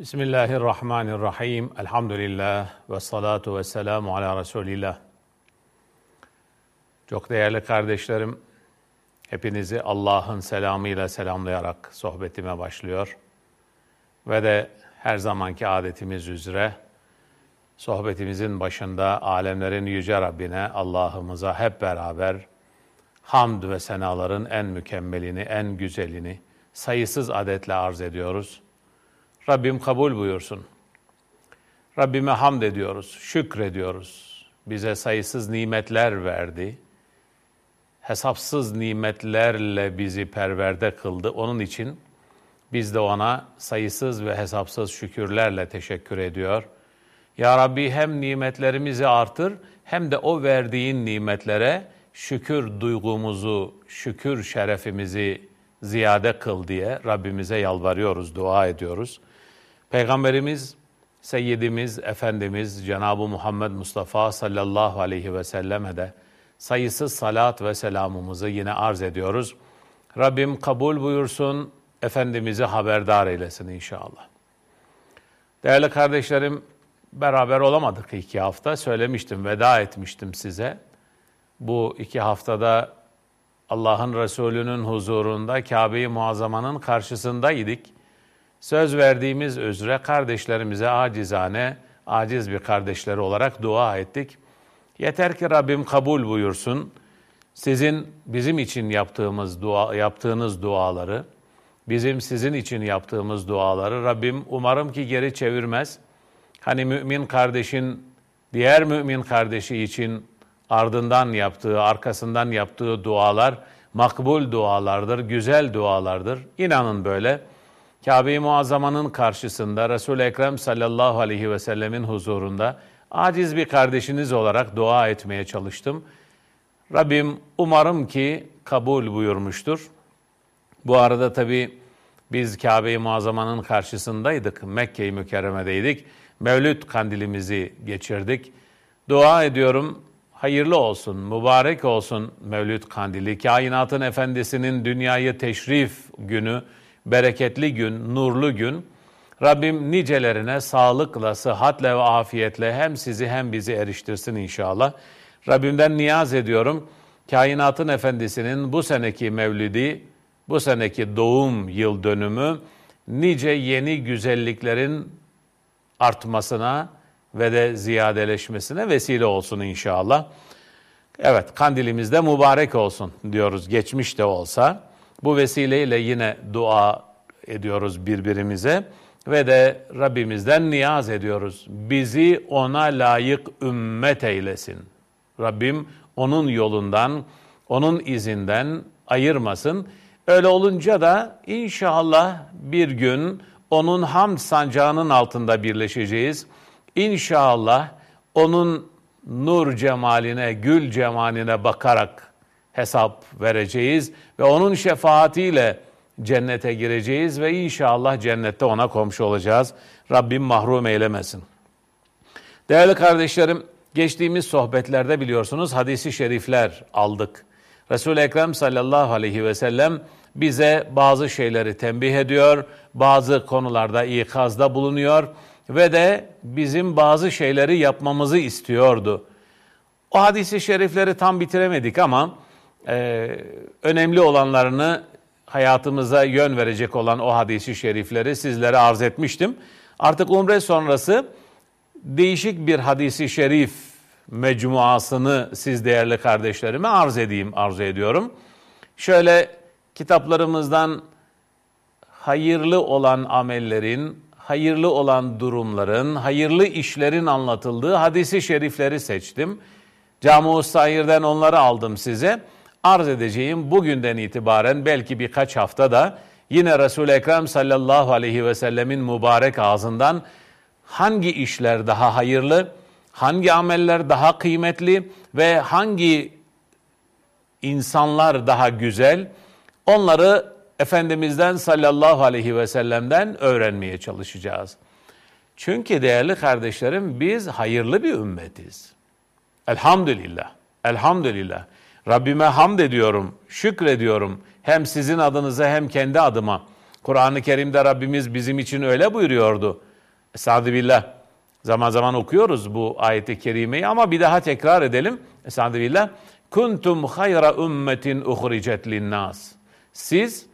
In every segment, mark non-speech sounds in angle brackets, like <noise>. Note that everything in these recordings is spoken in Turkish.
Bismillahirrahmanirrahim. Elhamdülillah ve salatu ve selamu ala Resulillah. Çok değerli kardeşlerim, hepinizi Allah'ın selamıyla selamlayarak sohbetime başlıyor. Ve de her zamanki adetimiz üzere sohbetimizin başında alemlerin yüce Rabbine, Allah'ımıza hep beraber hamd ve senaların en mükemmelini, en güzelini sayısız adetle arz ediyoruz. Rabbim kabul buyursun. Rabbime hamd ediyoruz, şükrediyoruz. Bize sayısız nimetler verdi. Hesapsız nimetlerle bizi perverde kıldı. Onun için biz de ona sayısız ve hesapsız şükürlerle teşekkür ediyor. Ya Rabbi hem nimetlerimizi artır hem de o verdiğin nimetlere şükür duygumuzu, şükür şerefimizi ziyade kıl diye Rabbimize yalvarıyoruz, dua ediyoruz. Peygamberimiz, Seyyidimiz, Efendimiz Cenab-ı Muhammed Mustafa sallallahu aleyhi ve selleme de sayısız salat ve selamımızı yine arz ediyoruz. Rabbim kabul buyursun, Efendimiz'i haberdar eylesin inşallah. Değerli kardeşlerim, beraber olamadık iki hafta. Söylemiştim, veda etmiştim size. Bu iki haftada Allah'ın Resulü'nün huzurunda Kabe-i Muazzama'nın karşısındaydık. Söz verdiğimiz üzere kardeşlerimize acizane, aciz bir kardeşleri olarak dua ettik. Yeter ki Rabbim kabul buyursun. Sizin bizim için yaptığımız dua, yaptığınız duaları, bizim sizin için yaptığımız duaları Rabbim umarım ki geri çevirmez. Hani mümin kardeşin diğer mümin kardeşi için ardından yaptığı, arkasından yaptığı dualar makbul dualardır, güzel dualardır. İnanın böyle. Kabe-i Muazzama'nın karşısında Resul-i Ekrem sallallahu aleyhi ve sellemin huzurunda aciz bir kardeşiniz olarak dua etmeye çalıştım. Rabbim umarım ki kabul buyurmuştur. Bu arada tabi biz Kabe-i Muazzama'nın karşısındaydık, Mekke-i Mükerreme'deydik. Mevlüt kandilimizi geçirdik. Dua ediyorum hayırlı olsun, mübarek olsun Mevlüt kandili. Kainatın efendisinin dünyayı teşrif günü, bereketli gün, nurlu gün. Rabbim nicelerine sağlıkla, sıhhatle ve afiyetle hem sizi hem bizi eriştirsin inşallah. Rabbimden niyaz ediyorum. Kainatın efendisinin bu seneki mevlidi, bu seneki doğum yıl dönümü nice yeni güzelliklerin artmasına ve de ziyadeleşmesine vesile olsun inşallah. Evet, kandilimizde mübarek olsun diyoruz geçmiş de olsa. Bu vesileyle yine dua ediyoruz birbirimize ve de Rabbimizden niyaz ediyoruz. Bizi ona layık ümmet eylesin. Rabbim onun yolundan, onun izinden ayırmasın. Öyle olunca da inşallah bir gün onun hamd sancağının altında birleşeceğiz. İnşallah onun nur cemaline, gül cemaline bakarak hesap vereceğiz ve onun şefaatiyle cennete gireceğiz ve inşallah cennette ona komşu olacağız. Rabbim mahrum eylemesin. Değerli kardeşlerim, geçtiğimiz sohbetlerde biliyorsunuz hadisi şerifler aldık. Resul-i Ekrem sallallahu aleyhi ve sellem bize bazı şeyleri tembih ediyor, bazı konularda ikazda bulunuyor ve de bizim bazı şeyleri yapmamızı istiyordu. O hadisi şerifleri tam bitiremedik ama e, önemli olanlarını hayatımıza yön verecek olan o hadisi şerifleri sizlere arz etmiştim. Artık umre sonrası değişik bir hadisi şerif mecmuasını siz değerli kardeşlerime arz edeyim, arzu ediyorum. Şöyle kitaplarımızdan hayırlı olan amellerin, hayırlı olan durumların, hayırlı işlerin anlatıldığı hadisi şerifleri seçtim. Sahir'den onları aldım size arz edeceğim bugünden itibaren belki birkaç hafta da yine Resul-i Ekrem sallallahu aleyhi ve sellemin mübarek ağzından hangi işler daha hayırlı, hangi ameller daha kıymetli ve hangi insanlar daha güzel onları Efendimiz'den sallallahu aleyhi ve sellem'den öğrenmeye çalışacağız. Çünkü değerli kardeşlerim biz hayırlı bir ümmetiz. Elhamdülillah. Elhamdülillah. Rabbime hamd ediyorum, şükrediyorum. Hem sizin adınıza hem kendi adıma. Kur'an-ı Kerim'de Rabbimiz bizim için öyle buyuruyordu. Estağfirullah. Zaman zaman okuyoruz bu ayeti kerimeyi ama bir daha tekrar edelim. Estağfirullah. Kuntum hayra ümmetin uhricet linnas. Siz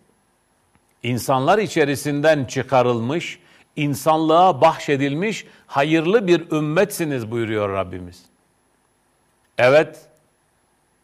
insanlar içerisinden çıkarılmış, insanlığa bahşedilmiş hayırlı bir ümmetsiniz buyuruyor Rabbimiz. Evet,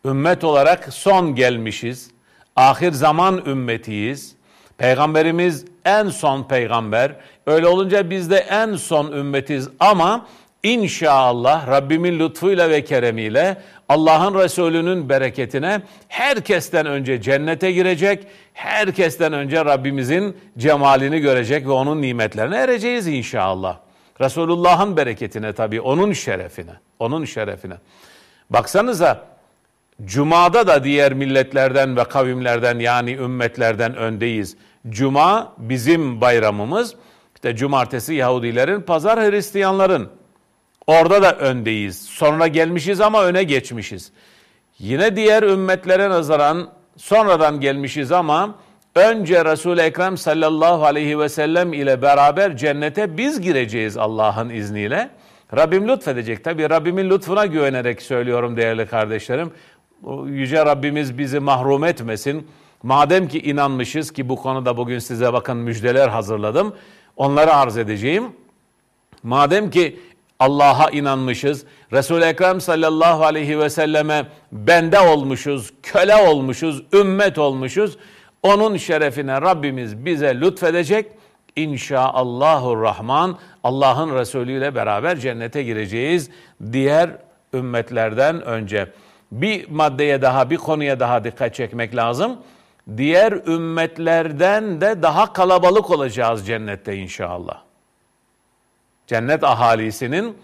ümmet olarak son gelmişiz. Ahir zaman ümmetiyiz. Peygamberimiz en son peygamber. Öyle olunca biz de en son ümmetiz ama inşallah Rabbimin lütfuyla ve keremiyle Allah'ın Resulü'nün bereketine herkesten önce cennete girecek, herkesten önce Rabbimizin cemalini görecek ve onun nimetlerine ereceğiz inşallah. Resulullah'ın bereketine tabii, onun şerefine, onun şerefine. Baksanıza, Cuma'da da diğer milletlerden ve kavimlerden yani ümmetlerden öndeyiz. Cuma bizim bayramımız. İşte cumartesi Yahudilerin, pazar Hristiyanların. Orada da öndeyiz. Sonra gelmişiz ama öne geçmişiz. Yine diğer ümmetlere nazaran sonradan gelmişiz ama önce Resul-i Ekrem sallallahu aleyhi ve sellem ile beraber cennete biz gireceğiz Allah'ın izniyle. Rabbim lütfedecek. Tabi Rabbimin lütfuna güvenerek söylüyorum değerli kardeşlerim. Yüce Rabbimiz bizi mahrum etmesin. Madem ki inanmışız ki bu konuda bugün size bakın müjdeler hazırladım. Onları arz edeceğim. Madem ki Allah'a inanmışız, Resul-i Ekrem sallallahu aleyhi ve selleme bende olmuşuz, köle olmuşuz, ümmet olmuşuz. Onun şerefine Rabbimiz bize lütfedecek. İnşaallahur Rahman Allah'ın Resulü ile beraber cennete gireceğiz diğer ümmetlerden önce. Bir maddeye daha, bir konuya daha dikkat çekmek lazım. Diğer ümmetlerden de daha kalabalık olacağız cennette inşallah. Cennet ahalisinin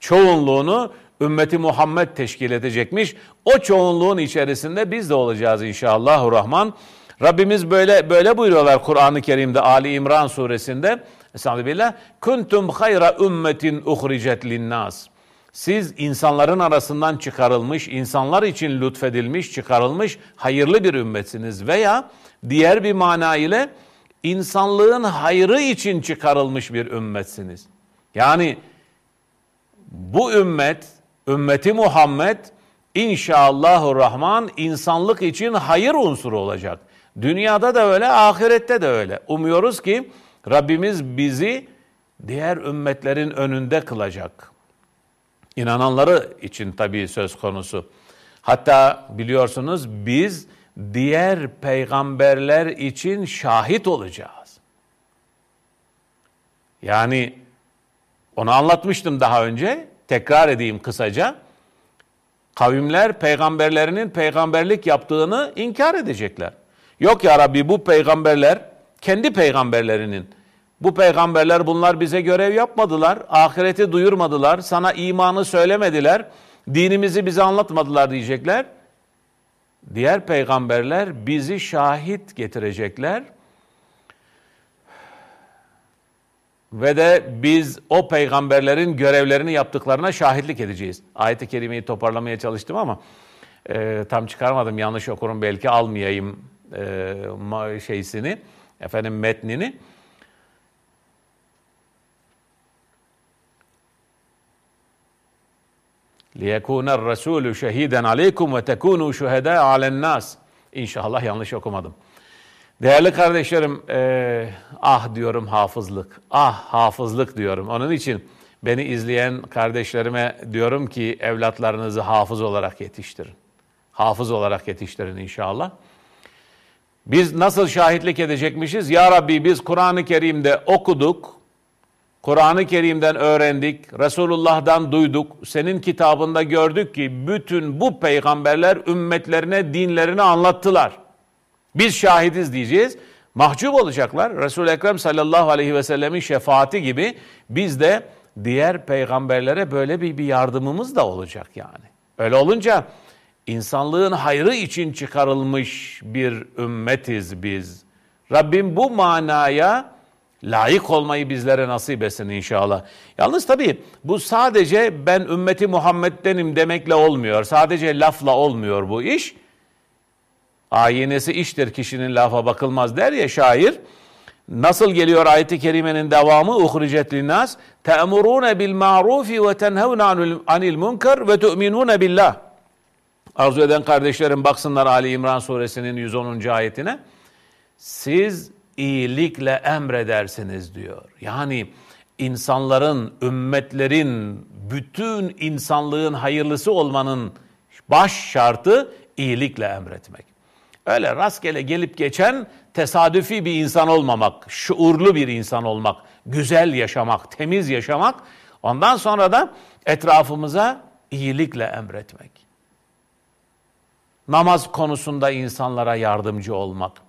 çoğunluğunu ümmeti Muhammed teşkil edecekmiş. O çoğunluğun içerisinde biz de olacağız inşallah Rahman. Rabbimiz böyle böyle buyuruyorlar Kur'an-ı Kerim'de Ali İmran suresinde. Estağfirullah. Kuntum hayra ümmetin uhricet linnas. Siz insanların arasından çıkarılmış, insanlar için lütfedilmiş, çıkarılmış hayırlı bir ümmetsiniz veya diğer bir mana ile insanlığın hayrı için çıkarılmış bir ümmetsiniz. Yani bu ümmet, ümmeti Muhammed inşallahü rahman insanlık için hayır unsuru olacak. Dünyada da öyle, ahirette de öyle. Umuyoruz ki Rabbimiz bizi diğer ümmetlerin önünde kılacak. İnananları için tabii söz konusu. Hatta biliyorsunuz biz diğer peygamberler için şahit olacağız. Yani onu anlatmıştım daha önce. Tekrar edeyim kısaca. Kavimler peygamberlerinin peygamberlik yaptığını inkar edecekler. Yok ya Rabbi bu peygamberler kendi peygamberlerinin bu peygamberler bunlar bize görev yapmadılar, ahireti duyurmadılar, sana imanı söylemediler, dinimizi bize anlatmadılar diyecekler. Diğer peygamberler bizi şahit getirecekler. Ve de biz o peygamberlerin görevlerini yaptıklarına şahitlik edeceğiz. Ayet-i Kerime'yi toparlamaya çalıştım ama e, tam çıkarmadım. Yanlış okurum belki almayayım e, şeysini, efendim metnini. لِيَكُونَ الرَّسُولُ شَهِيدًا عَلَيْكُمْ وَتَكُونُوا شُهَدَاءَ عَلَى النَّاسِ İnşallah yanlış okumadım. Değerli kardeşlerim, e, ah diyorum hafızlık, ah hafızlık diyorum. Onun için beni izleyen kardeşlerime diyorum ki evlatlarınızı hafız olarak yetiştirin. Hafız olarak yetiştirin inşallah. Biz nasıl şahitlik edecekmişiz? Ya Rabbi biz Kur'an-ı Kerim'de okuduk, Kur'an-ı Kerim'den öğrendik, Resulullah'dan duyduk, senin kitabında gördük ki bütün bu peygamberler ümmetlerine dinlerini anlattılar. Biz şahidiz diyeceğiz. Mahcup olacaklar. Resul-i Ekrem sallallahu aleyhi ve sellemin şefaati gibi biz de diğer peygamberlere böyle bir, bir yardımımız da olacak yani. Öyle olunca insanlığın hayrı için çıkarılmış bir ümmetiz biz. Rabbim bu manaya layık olmayı bizlere nasip etsin inşallah. Yalnız tabii bu sadece ben ümmeti Muhammed'denim demekle olmuyor. Sadece lafla olmuyor bu iş. Ayinesi iştir kişinin lafa bakılmaz der ya şair. Nasıl geliyor ayet-i kerimenin devamı? Uhricet linnas te'murune bil ma'rufi ve tenhevne anil munkar ve tu'minune billah. Arzu eden kardeşlerim baksınlar Ali İmran suresinin 110. ayetine. Siz iyilikle emredersiniz diyor. Yani insanların, ümmetlerin, bütün insanlığın hayırlısı olmanın baş şartı iyilikle emretmek. Öyle rastgele gelip geçen tesadüfi bir insan olmamak, şuurlu bir insan olmak, güzel yaşamak, temiz yaşamak. Ondan sonra da etrafımıza iyilikle emretmek. Namaz konusunda insanlara yardımcı olmak.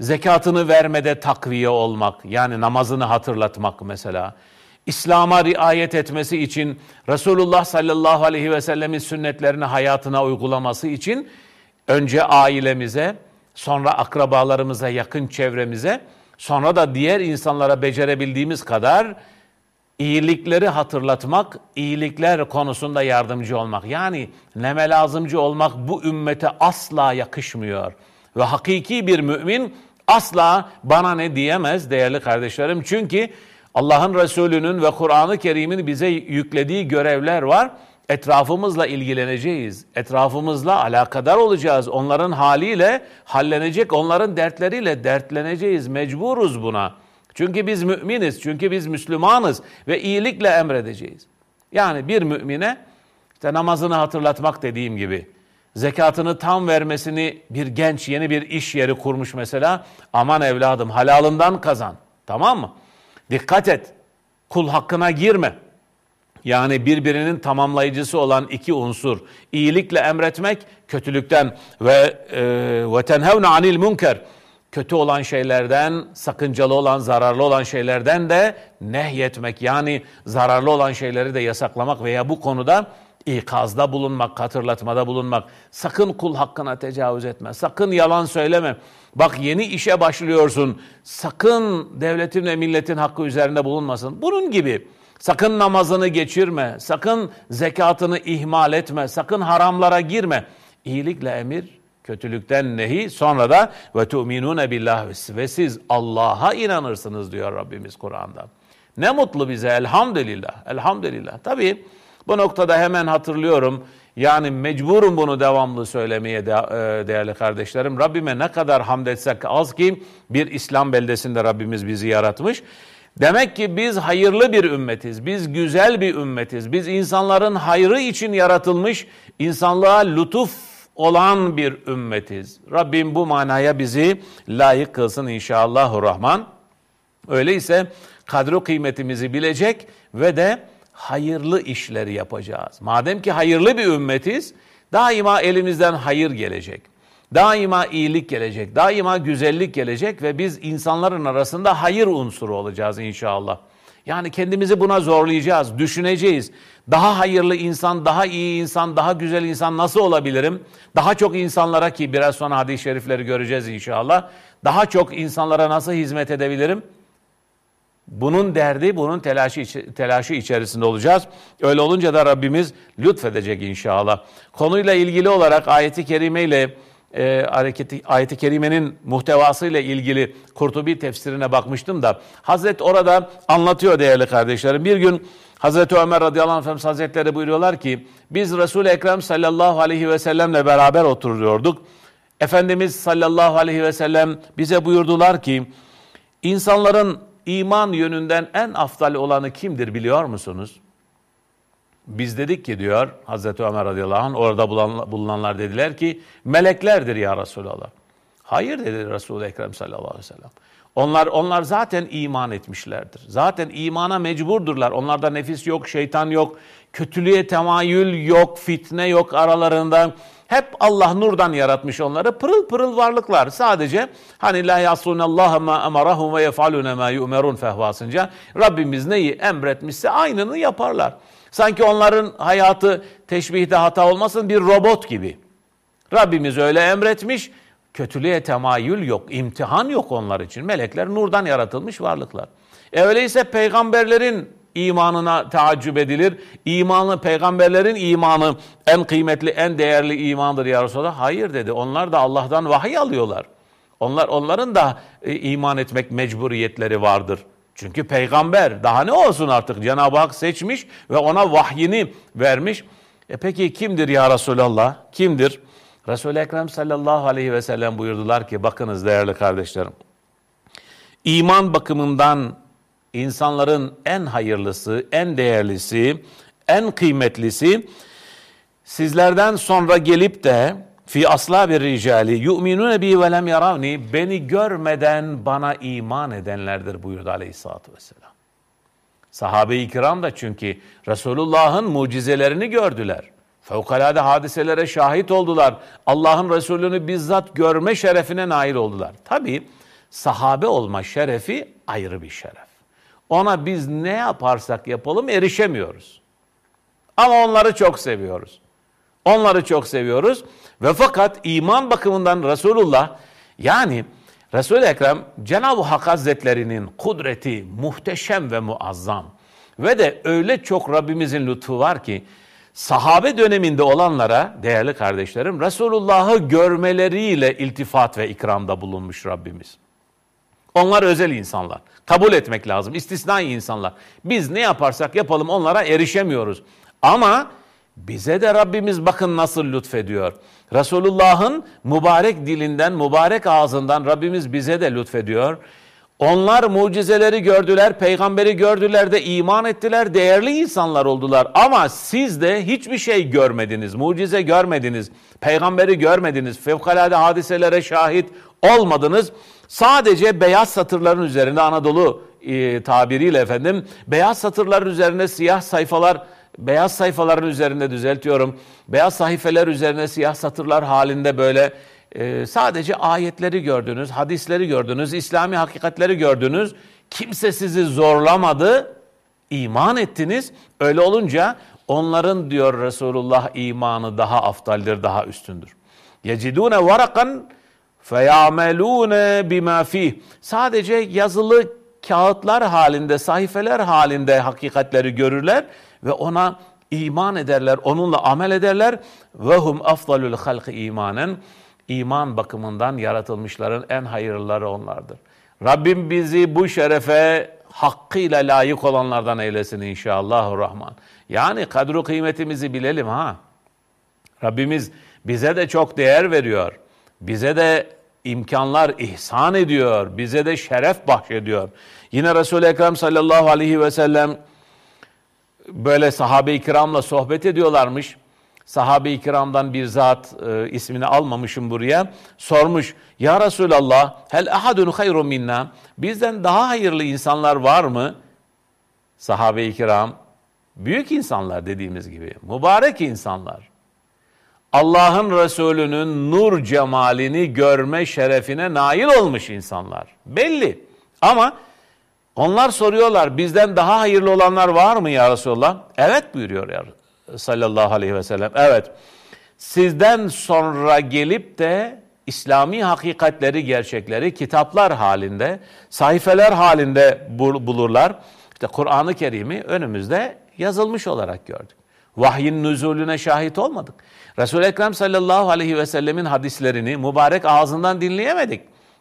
Zekatını vermede takviye olmak, yani namazını hatırlatmak mesela. İslam'a riayet etmesi için, Resulullah sallallahu aleyhi ve sellemin sünnetlerini hayatına uygulaması için önce ailemize, sonra akrabalarımıza, yakın çevremize, sonra da diğer insanlara becerebildiğimiz kadar iyilikleri hatırlatmak, iyilikler konusunda yardımcı olmak. Yani neme lazımcı olmak bu ümmete asla yakışmıyor. Ve hakiki bir mümin asla bana ne diyemez değerli kardeşlerim. Çünkü Allah'ın Resulü'nün ve Kur'an-ı Kerim'in bize yüklediği görevler var. Etrafımızla ilgileneceğiz. Etrafımızla alakadar olacağız. Onların haliyle hallenecek, onların dertleriyle dertleneceğiz. Mecburuz buna. Çünkü biz müminiz, çünkü biz Müslümanız ve iyilikle emredeceğiz. Yani bir mümine işte namazını hatırlatmak dediğim gibi, zekatını tam vermesini bir genç yeni bir iş yeri kurmuş mesela. Aman evladım halalından kazan. Tamam mı? Dikkat et. Kul hakkına girme. Yani birbirinin tamamlayıcısı olan iki unsur. İyilikle emretmek, kötülükten ve ve tenhevne anil münker. Kötü olan şeylerden, sakıncalı olan, zararlı olan şeylerden de nehyetmek. Yani zararlı olan şeyleri de yasaklamak veya bu konuda ikazda bulunmak, hatırlatmada bulunmak. Sakın kul hakkına tecavüz etme. Sakın yalan söyleme. Bak yeni işe başlıyorsun. Sakın devletin ve milletin hakkı üzerinde bulunmasın. Bunun gibi. Sakın namazını geçirme. Sakın zekatını ihmal etme. Sakın haramlara girme. İyilikle emir, kötülükten nehi. Sonra da ve tu'minune billah ve siz Allah'a inanırsınız diyor Rabbimiz Kur'an'da. Ne mutlu bize elhamdülillah. Elhamdülillah. Tabii bu noktada hemen hatırlıyorum. Yani mecburum bunu devamlı söylemeye de, e, değerli kardeşlerim. Rabbime ne kadar hamd etsek az ki bir İslam beldesinde Rabbimiz bizi yaratmış. Demek ki biz hayırlı bir ümmetiz. Biz güzel bir ümmetiz. Biz insanların hayrı için yaratılmış, insanlığa lütuf olan bir ümmetiz. Rabbim bu manaya bizi layık kılsın inşallahurrahman. Öyleyse kadro kıymetimizi bilecek ve de hayırlı işleri yapacağız. Madem ki hayırlı bir ümmetiz, daima elimizden hayır gelecek. Daima iyilik gelecek, daima güzellik gelecek ve biz insanların arasında hayır unsuru olacağız inşallah. Yani kendimizi buna zorlayacağız, düşüneceğiz. Daha hayırlı insan, daha iyi insan, daha güzel insan nasıl olabilirim? Daha çok insanlara ki biraz sonra hadis-i şerifleri göreceğiz inşallah. Daha çok insanlara nasıl hizmet edebilirim? Bunun derdi, bunun telaşı, telaşı içerisinde olacağız. Öyle olunca da Rabbimiz lütfedecek inşallah. Konuyla ilgili olarak ayeti kerime ile e, hareketi, ayeti kerimenin muhtevasıyla ilgili Kurtubi tefsirine bakmıştım da Hazret orada anlatıyor değerli kardeşlerim. Bir gün Hazreti Ömer radıyallahu anh Efendimiz Hazretleri buyuruyorlar ki biz Resul-i Ekrem sallallahu aleyhi ve sellemle beraber oturuyorduk. Efendimiz sallallahu aleyhi ve sellem bize buyurdular ki insanların iman yönünden en aftal olanı kimdir biliyor musunuz? Biz dedik ki diyor Hazreti Ömer radıyallahu anh orada bulunanlar dediler ki meleklerdir ya Resulallah. Hayır dedi Resul-i Ekrem sallallahu aleyhi ve sellem. Onlar onlar zaten iman etmişlerdir. Zaten imana mecburdurlar. Onlarda nefis yok, şeytan yok, kötülüğe temayül yok, fitne yok aralarında. Hep Allah nurdan yaratmış onları. Pırıl pırıl varlıklar. Sadece hani la yasunallaha ma emarahum ve yefalune ma yu'merun fehvasınca Rabbimiz neyi emretmişse aynını yaparlar. Sanki onların hayatı teşbihde hata olmasın bir robot gibi. Rabbimiz öyle emretmiş. Kötülüğe temayül yok, imtihan yok onlar için. Melekler nurdan yaratılmış varlıklar. E öyleyse peygamberlerin imanına taaccüp edilir. İmanı, peygamberlerin imanı en kıymetli, en değerli imandır ya Resulallah. Hayır dedi. Onlar da Allah'tan vahiy alıyorlar. Onlar onların da e, iman etmek mecburiyetleri vardır. Çünkü peygamber daha ne olsun artık Cenab-ı Hak seçmiş ve ona vahyini vermiş. E peki kimdir ya Resulallah? Kimdir? Resul-i Ekrem sallallahu aleyhi ve sellem buyurdular ki bakınız değerli kardeşlerim. İman bakımından insanların en hayırlısı, en değerlisi, en kıymetlisi sizlerden sonra gelip de fi asla bir ricali yu'minune bi ve lem yaravni beni görmeden bana iman edenlerdir buyurdu aleyhissalatü vesselam. Sahabe-i kiram da çünkü Resulullah'ın mucizelerini gördüler. Fevkalade hadiselere şahit oldular. Allah'ın Resulü'nü bizzat görme şerefine nail oldular. Tabi sahabe olma şerefi ayrı bir şeref. Ona biz ne yaparsak yapalım erişemiyoruz. Ama onları çok seviyoruz. Onları çok seviyoruz ve fakat iman bakımından Resulullah yani Resul-i Ekrem Cenab-ı Hak Hazretlerinin kudreti muhteşem ve muazzam ve de öyle çok Rabbimizin lütfu var ki sahabe döneminde olanlara değerli kardeşlerim Resulullah'ı görmeleriyle iltifat ve ikramda bulunmuş Rabbimiz. Onlar özel insanlar. Kabul etmek lazım. İstisnai insanlar. Biz ne yaparsak yapalım onlara erişemiyoruz. Ama bize de Rabbimiz bakın nasıl lütfediyor. Resulullah'ın mübarek dilinden, mübarek ağzından Rabbimiz bize de lütfediyor. Onlar mucizeleri gördüler, peygamberi gördüler de iman ettiler, değerli insanlar oldular. Ama siz de hiçbir şey görmediniz, mucize görmediniz, peygamberi görmediniz, fevkalade hadiselere şahit olmadınız. Sadece beyaz satırların üzerinde Anadolu e, tabiriyle efendim, beyaz satırların üzerine siyah sayfalar beyaz sayfaların üzerinde düzeltiyorum. Beyaz sayfeler üzerine siyah satırlar halinde böyle e, sadece ayetleri gördünüz, hadisleri gördünüz, İslami hakikatleri gördünüz. Kimse sizi zorlamadı, iman ettiniz. Öyle olunca onların diyor Resulullah imanı daha aftaldir, daha üstündür. Yecidune varakan feyamelune bima fih. Sadece yazılı kağıtlar halinde, sayfeler halinde hakikatleri görürler ve ona iman ederler, onunla amel ederler. Ve hum afdalul halqi imanen. İman bakımından yaratılmışların en hayırlıları onlardır. Rabbim bizi bu şerefe hakkıyla layık olanlardan eylesin inşallah rahman. Yani kadru kıymetimizi bilelim ha. Rabbimiz bize de çok değer veriyor. Bize de imkanlar ihsan ediyor. Bize de şeref bahşediyor. Yine Resul-i Ekrem sallallahu aleyhi ve sellem böyle sahabe-i kiramla sohbet ediyorlarmış. Sahabe-i kiramdan bir zat e, ismini almamışım buraya. Sormuş, Ya Resulallah, hel ahadun hayrun minna? Bizden daha hayırlı insanlar var mı? Sahabe-i kiram, büyük insanlar dediğimiz gibi, mübarek insanlar. Allah'ın Resulü'nün nur cemalini görme şerefine nail olmuş insanlar. Belli. Ama onlar soruyorlar bizden daha hayırlı olanlar var mı ya Resulallah? Evet buyuruyor ya sallallahu aleyhi ve sellem. Evet. Sizden sonra gelip de İslami hakikatleri, gerçekleri kitaplar halinde, sayfeler halinde bulurlar. İşte Kur'an-ı Kerim'i önümüzde yazılmış olarak gördük. Vahyin nüzulüne şahit olmadık. Resul-i Ekrem sallallahu aleyhi ve sellemin hadislerini mübarek ağzından dinleyemedik.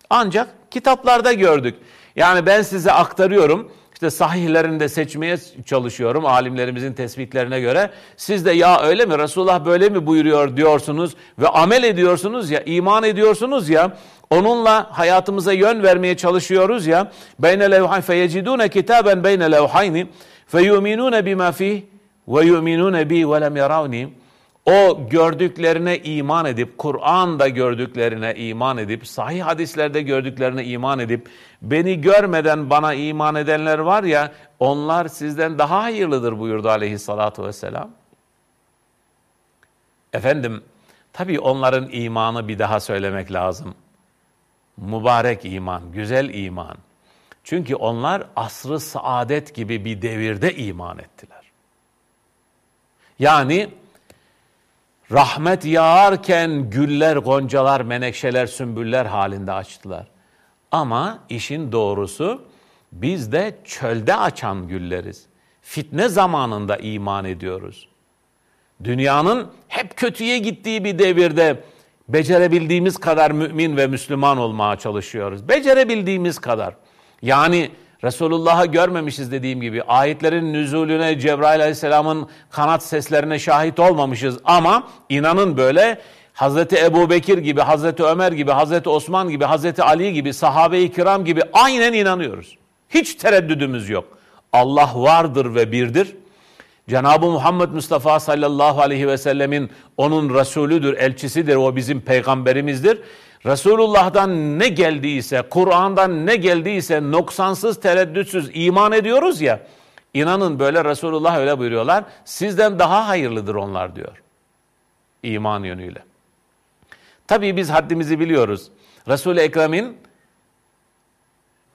Ancak kitaplarda gördük. Yani ben size aktarıyorum. İşte sahihlerini de seçmeye çalışıyorum alimlerimizin tespitlerine göre. Siz de ya öyle mi Resulullah böyle mi buyuruyor diyorsunuz ve amel ediyorsunuz ya, iman ediyorsunuz ya. Onunla hayatımıza yön vermeye çalışıyoruz ya. Beyne levhayn feyecidune kitaben beyne levhayni feyuminune bima fih ve yuminune bi ve lem yaravni. O gördüklerine iman edip, Kur'an'da gördüklerine iman edip, sahih hadislerde gördüklerine iman edip, beni görmeden bana iman edenler var ya, onlar sizden daha hayırlıdır buyurdu aleyhissalatu vesselam. Efendim, tabii onların imanı bir daha söylemek lazım. Mübarek iman, güzel iman. Çünkü onlar asrı saadet gibi bir devirde iman ettiler. Yani rahmet yağarken güller, goncalar, menekşeler, sümbüller halinde açtılar. Ama işin doğrusu biz de çölde açan gülleriz. Fitne zamanında iman ediyoruz. Dünyanın hep kötüye gittiği bir devirde Becerebildiğimiz kadar mümin ve Müslüman olmaya çalışıyoruz. Becerebildiğimiz kadar. Yani Resulullah'ı görmemişiz dediğim gibi. Ayetlerin nüzulüne, Cebrail aleyhisselamın kanat seslerine şahit olmamışız. Ama inanın böyle Hazreti Ebu Bekir gibi, Hazreti Ömer gibi, Hazreti Osman gibi, Hazreti Ali gibi, sahabe-i kiram gibi aynen inanıyoruz. Hiç tereddüdümüz yok. Allah vardır ve birdir. Cenab-ı Muhammed Mustafa sallallahu aleyhi ve sellemin onun Resulüdür, elçisidir, o bizim peygamberimizdir. Resulullah'dan ne geldiyse, Kur'an'dan ne geldiyse noksansız, tereddütsüz iman ediyoruz ya. İnanın böyle Resulullah öyle buyuruyorlar. Sizden daha hayırlıdır onlar diyor. İman yönüyle. Tabii biz haddimizi biliyoruz. Resul-i Ekrem'in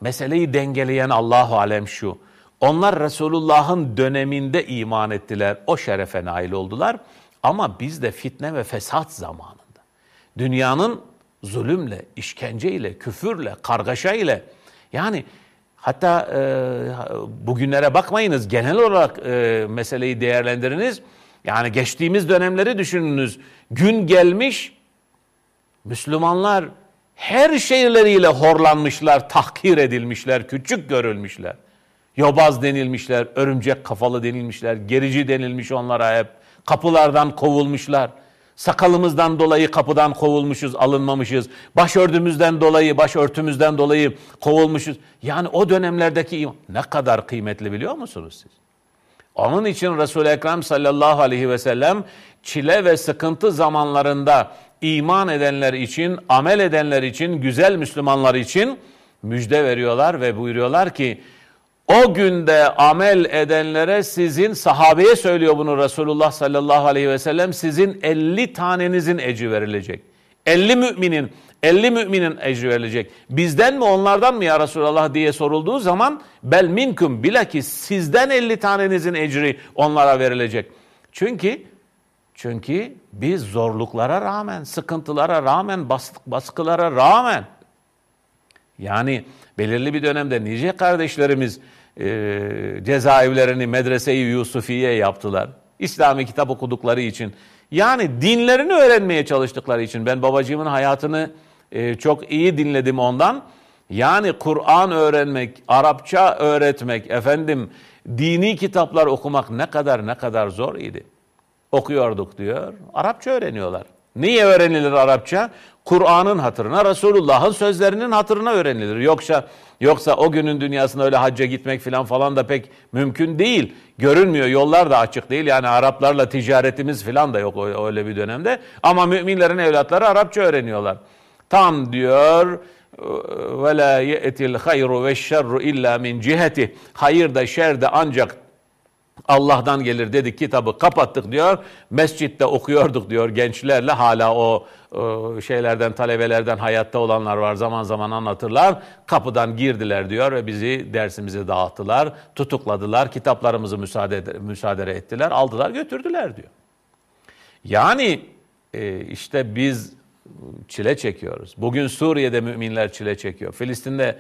meseleyi dengeleyen Allahu alem şu. Onlar Resulullah'ın döneminde iman ettiler. O şerefe nail oldular. Ama biz de fitne ve fesat zamanında. Dünyanın zulümle, işkenceyle, küfürle, kargaşayla yani hatta e, bugünlere bakmayınız genel olarak e, meseleyi değerlendiriniz. Yani geçtiğimiz dönemleri düşününüz. Gün gelmiş Müslümanlar her şeyleriyle horlanmışlar, tahkir edilmişler, küçük görülmüşler. Yobaz denilmişler, örümcek kafalı denilmişler, gerici denilmiş onlara hep. Kapılardan kovulmuşlar. Sakalımızdan dolayı kapıdan kovulmuşuz, alınmamışız. Başörtümüzden dolayı, başörtümüzden dolayı kovulmuşuz. Yani o dönemlerdeki iman ne kadar kıymetli biliyor musunuz siz? Onun için Resul-i Ekrem sallallahu aleyhi ve sellem çile ve sıkıntı zamanlarında iman edenler için, amel edenler için, güzel Müslümanlar için müjde veriyorlar ve buyuruyorlar ki o günde amel edenlere sizin sahabeye söylüyor bunu Resulullah sallallahu aleyhi ve sellem sizin 50 tanenizin ecri verilecek. 50 müminin 50 müminin ecri verilecek. Bizden mi onlardan mı ya Resulallah diye sorulduğu zaman bel minkum bilakis sizden 50 tanenizin ecri onlara verilecek. Çünkü çünkü biz zorluklara rağmen, sıkıntılara rağmen, baskılara rağmen yani belirli bir dönemde nice kardeşlerimiz e, cezaevlerini medreseyi Yusufiye yaptılar. İslami kitap okudukları için. Yani dinlerini öğrenmeye çalıştıkları için. Ben babacığımın hayatını e, çok iyi dinledim ondan. Yani Kur'an öğrenmek, Arapça öğretmek, efendim dini kitaplar okumak ne kadar ne kadar zor idi. Okuyorduk diyor. Arapça öğreniyorlar. Niye öğrenilir Arapça? Kur'an'ın hatırına, Resulullah'ın sözlerinin hatırına öğrenilir. Yoksa yoksa o günün dünyasında öyle hacca gitmek falan falan da pek mümkün değil. Görünmüyor. Yollar da açık değil. Yani Araplarla ticaretimiz falan da yok öyle bir dönemde. Ama müminlerin evlatları Arapça öğreniyorlar. Tam diyor ve la ye'til hayru ve şerru illa min ciheti. Hayır da şer de ancak Allah'tan gelir dedik kitabı kapattık diyor. Mescitte okuyorduk diyor gençlerle hala o, şeylerden talebelerden hayatta olanlar var zaman zaman anlatırlar. Kapıdan girdiler diyor ve bizi dersimizi dağıttılar, tutukladılar, kitaplarımızı müsaade, müsaade ettiler, aldılar götürdüler diyor. Yani e, işte biz çile çekiyoruz. Bugün Suriye'de müminler çile çekiyor. Filistin'de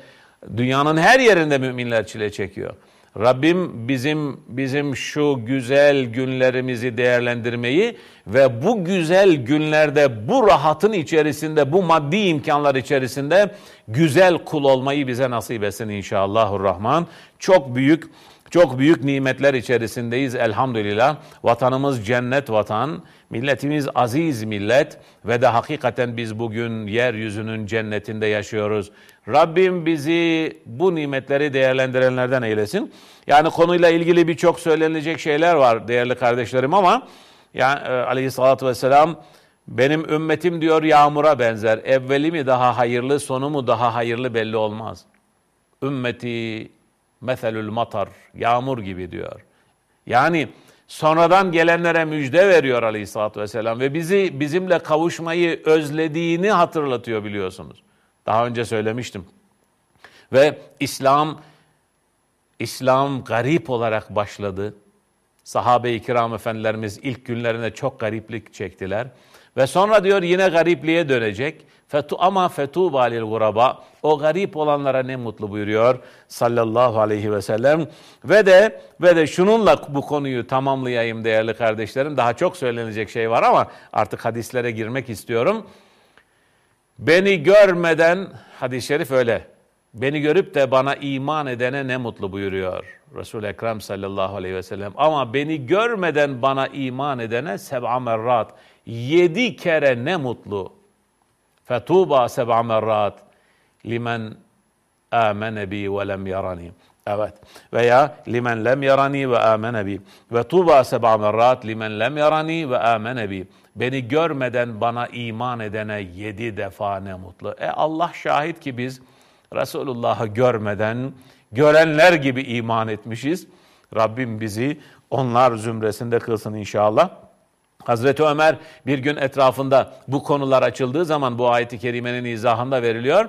dünyanın her yerinde müminler çile çekiyor. Rabbim bizim bizim şu güzel günlerimizi değerlendirmeyi ve bu güzel günlerde bu rahatın içerisinde, bu maddi imkanlar içerisinde güzel kul olmayı bize nasip etsin inşallahurrahman. Çok büyük çok büyük nimetler içerisindeyiz elhamdülillah. Vatanımız cennet vatan, milletimiz aziz millet ve de hakikaten biz bugün yeryüzünün cennetinde yaşıyoruz. Rabbim bizi bu nimetleri değerlendirenlerden eylesin. Yani konuyla ilgili birçok söylenilecek şeyler var değerli kardeşlerim ama yani e, aleyhissalatü vesselam benim ümmetim diyor yağmura benzer. Evveli mi daha hayırlı, sonu mu daha hayırlı belli olmaz. Ümmeti meselül matar, yağmur gibi diyor. Yani sonradan gelenlere müjde veriyor aleyhissalatü vesselam ve bizi bizimle kavuşmayı özlediğini hatırlatıyor biliyorsunuz. Daha önce söylemiştim. Ve İslam İslam garip olarak başladı. Sahabe-i kiram efendilerimiz ilk günlerinde çok gariplik çektiler. Ve sonra diyor yine garipliğe dönecek. Fetu ama fetu balil guraba. O garip olanlara ne mutlu buyuruyor sallallahu aleyhi ve sellem. Ve de ve de şununla bu konuyu tamamlayayım değerli kardeşlerim. Daha çok söylenecek şey var ama artık hadislere girmek istiyorum. Beni görmeden, hadis-i şerif öyle, beni görüp de bana iman edene ne mutlu buyuruyor Resul-i Ekrem sallallahu aleyhi ve sellem. Ama beni görmeden bana iman edene seb'a merrat, yedi kere ne mutlu. Fetuba seb'a merrat limen amene bi ve lem yarani. Evet. Veya limen lem yarani ve amene bi. Ve tuba seb'a merrat limen lem yarani ve amene. Beni görmeden bana iman edene yedi defa ne mutlu. E Allah şahit ki biz Resulullah'ı görmeden görenler gibi iman etmişiz. Rabbim bizi onlar zümresinde kılsın inşallah. Hazreti Ömer bir gün etrafında bu konular açıldığı zaman bu ayeti kerimenin izahında veriliyor.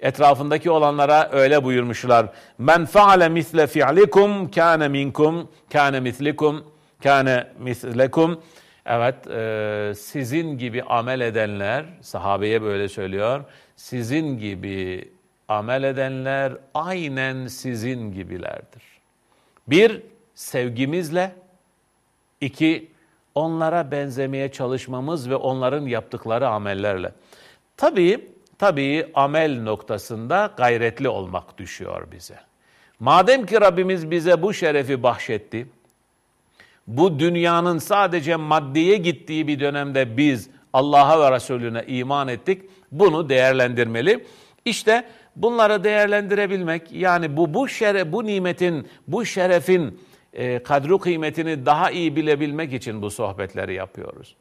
Etrafındaki olanlara öyle buyurmuşlar. Men faale misle fi'likum kâne minkum kâne mislikum kâne mislekum. Evet, e, sizin gibi amel edenler, sahabeye böyle söylüyor, sizin gibi amel edenler aynen sizin gibilerdir. Bir, sevgimizle, iki, onlara benzemeye çalışmamız ve onların yaptıkları amellerle. Tabii, tabii amel noktasında gayretli olmak düşüyor bize. Madem ki Rabbimiz bize bu şerefi bahşetti, bu dünyanın sadece maddeye gittiği bir dönemde biz Allah'a ve Resulüne iman ettik. Bunu değerlendirmeli. İşte bunları değerlendirebilmek yani bu bu şeref bu nimetin bu şerefin e, kadru kıymetini daha iyi bilebilmek için bu sohbetleri yapıyoruz.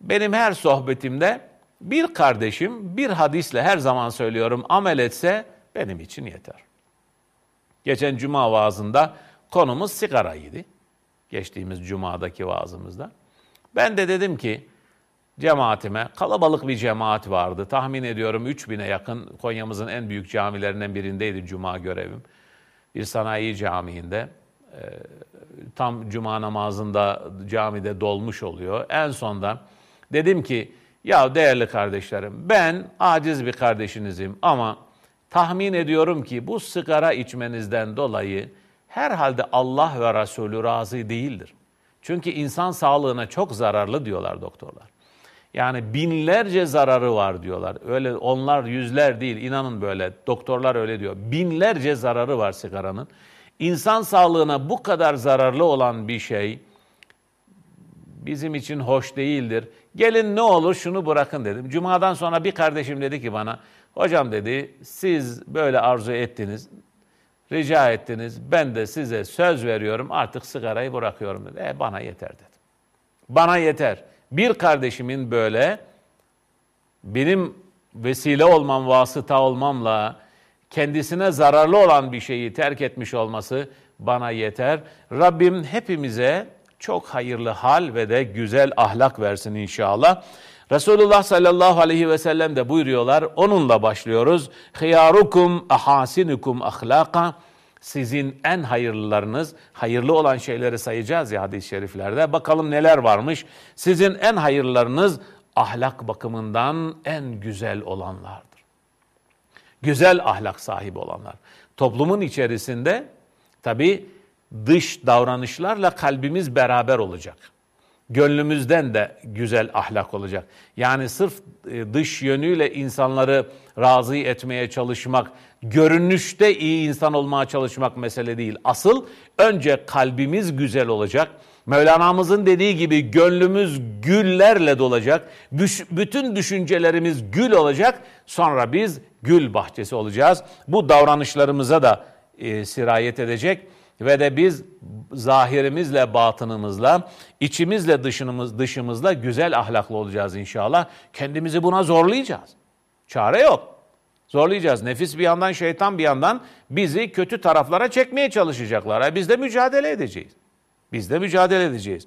Benim her sohbetimde bir kardeşim bir hadisle her zaman söylüyorum amel etse benim için yeter. Geçen cuma vaazında konumuz sigaraydı geçtiğimiz cumadaki vaazımızda. Ben de dedim ki cemaatime, kalabalık bir cemaat vardı. Tahmin ediyorum 3000'e yakın Konya'mızın en büyük camilerinden birindeydi cuma görevim. Bir sanayi camiinde. Tam cuma namazında camide dolmuş oluyor. En sonda dedim ki ya değerli kardeşlerim ben aciz bir kardeşinizim ama tahmin ediyorum ki bu sigara içmenizden dolayı herhalde Allah ve Resulü razı değildir. Çünkü insan sağlığına çok zararlı diyorlar doktorlar. Yani binlerce zararı var diyorlar. Öyle onlar yüzler değil inanın böyle doktorlar öyle diyor. Binlerce zararı var sigaranın. İnsan sağlığına bu kadar zararlı olan bir şey bizim için hoş değildir. Gelin ne olur şunu bırakın dedim. Cuma'dan sonra bir kardeşim dedi ki bana, hocam dedi siz böyle arzu ettiniz rica ettiniz. Ben de size söz veriyorum artık sigarayı bırakıyorum dedi. E bana yeter dedi. Bana yeter. Bir kardeşimin böyle benim vesile olmam, vasıta olmamla kendisine zararlı olan bir şeyi terk etmiş olması bana yeter. Rabbim hepimize çok hayırlı hal ve de güzel ahlak versin inşallah. Resulullah sallallahu aleyhi ve sellem de buyuruyorlar. Onunla başlıyoruz. Hiyarukum ahasinukum ahlaka. Sizin en hayırlılarınız, hayırlı olan şeyleri sayacağız ya hadis-i şeriflerde. Bakalım neler varmış. Sizin en hayırlılarınız ahlak bakımından en güzel olanlardır. Güzel ahlak sahibi olanlar. Toplumun içerisinde tabi dış davranışlarla kalbimiz beraber olacak gönlümüzden de güzel ahlak olacak. Yani sırf e, dış yönüyle insanları razı etmeye çalışmak, görünüşte iyi insan olmaya çalışmak mesele değil. Asıl önce kalbimiz güzel olacak. Mevlana'mızın dediği gibi gönlümüz güllerle dolacak. Bütün düşüncelerimiz gül olacak. Sonra biz gül bahçesi olacağız. Bu davranışlarımıza da e, sirayet edecek ve de biz zahirimizle, batınımızla, içimizle, dışımız, dışımızla güzel ahlaklı olacağız inşallah. Kendimizi buna zorlayacağız. Çare yok. Zorlayacağız. Nefis bir yandan, şeytan bir yandan bizi kötü taraflara çekmeye çalışacaklar. Biz de mücadele edeceğiz. Biz de mücadele edeceğiz.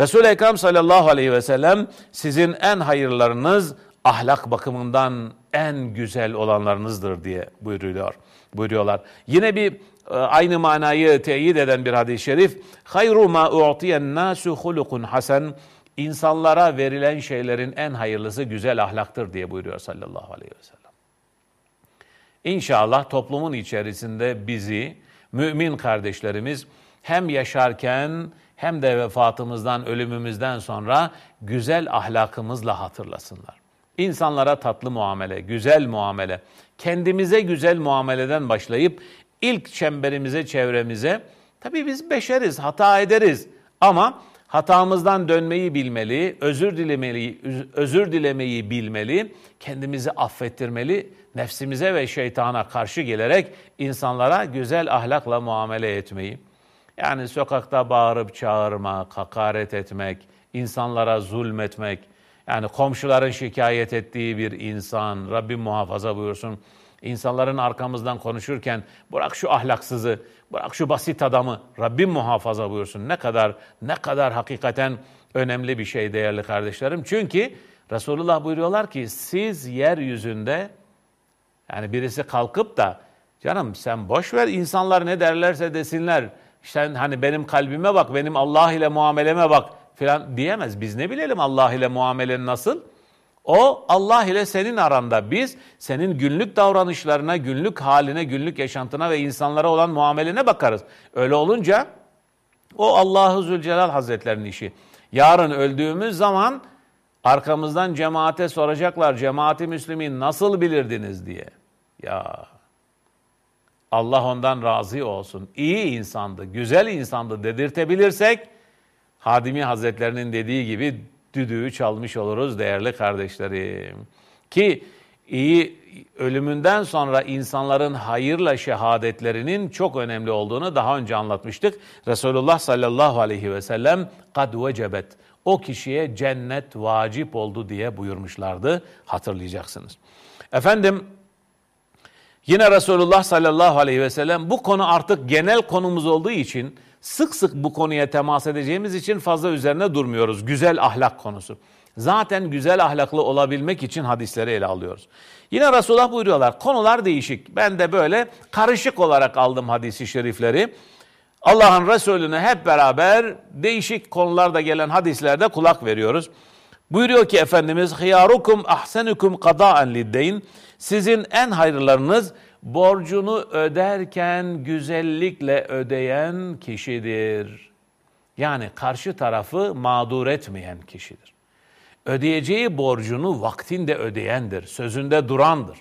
Resul-i Ekrem sallallahu aleyhi ve sellem sizin en hayırlarınız ahlak bakımından en güzel olanlarınızdır diye buyuruyor, buyuruyorlar. Yine bir ee, aynı manayı teyit eden bir hadis-i şerif. Hayru ma u'tiyen nasu hulukun hasen. İnsanlara verilen şeylerin en hayırlısı güzel ahlaktır diye buyuruyor sallallahu aleyhi ve sellem. İnşallah toplumun içerisinde bizi, mümin kardeşlerimiz hem yaşarken hem de vefatımızdan, ölümümüzden sonra güzel ahlakımızla hatırlasınlar. İnsanlara tatlı muamele, güzel muamele, kendimize güzel muameleden başlayıp ilk çemberimize, çevremize, tabii biz beşeriz, hata ederiz ama hatamızdan dönmeyi bilmeli, özür dilemeyi, özür dilemeyi bilmeli, kendimizi affettirmeli, nefsimize ve şeytana karşı gelerek insanlara güzel ahlakla muamele etmeyi. Yani sokakta bağırıp çağırmak, hakaret etmek, insanlara zulmetmek, yani komşuların şikayet ettiği bir insan, Rabbim muhafaza buyursun. İnsanların arkamızdan konuşurken bırak şu ahlaksızı, bırak şu basit adamı, Rabbim muhafaza buyursun. Ne kadar, ne kadar hakikaten önemli bir şey değerli kardeşlerim. Çünkü Resulullah buyuruyorlar ki siz yeryüzünde yani birisi kalkıp da canım sen boş ver insanlar ne derlerse desinler. Sen hani benim kalbime bak, benim Allah ile muameleme bak filan diyemez. Biz ne bilelim Allah ile muamelen nasıl? O Allah ile senin aranda biz senin günlük davranışlarına, günlük haline, günlük yaşantına ve insanlara olan muamelene bakarız. Öyle olunca o Allahu Zülcelal Hazretlerinin işi. Yarın öldüğümüz zaman arkamızdan cemaate soracaklar. Cemaati Müslümin nasıl bilirdiniz diye. Ya Allah ondan razı olsun. İyi insandı, güzel insandı dedirtebilirsek Hadimi Hazretlerinin dediği gibi düdüğü çalmış oluruz değerli kardeşlerim. Ki iyi ölümünden sonra insanların hayırla şehadetlerinin çok önemli olduğunu daha önce anlatmıştık. Resulullah sallallahu aleyhi ve sellem kad vecebet o kişiye cennet vacip oldu diye buyurmuşlardı hatırlayacaksınız. Efendim yine Resulullah sallallahu aleyhi ve sellem bu konu artık genel konumuz olduğu için Sık sık bu konuya temas edeceğimiz için fazla üzerine durmuyoruz. Güzel ahlak konusu. Zaten güzel ahlaklı olabilmek için hadisleri ele alıyoruz. Yine Resulullah buyuruyorlar konular değişik. Ben de böyle karışık olarak aldım hadisi şerifleri. Allah'ın Resulüne hep beraber değişik konularda gelen hadislerde kulak veriyoruz. Buyuruyor ki Efendimiz hıyarukum ahsenukum kadaen liddeyn sizin en hayırlarınız borcunu öderken güzellikle ödeyen kişidir. Yani karşı tarafı mağdur etmeyen kişidir. Ödeyeceği borcunu vaktinde ödeyendir, sözünde durandır.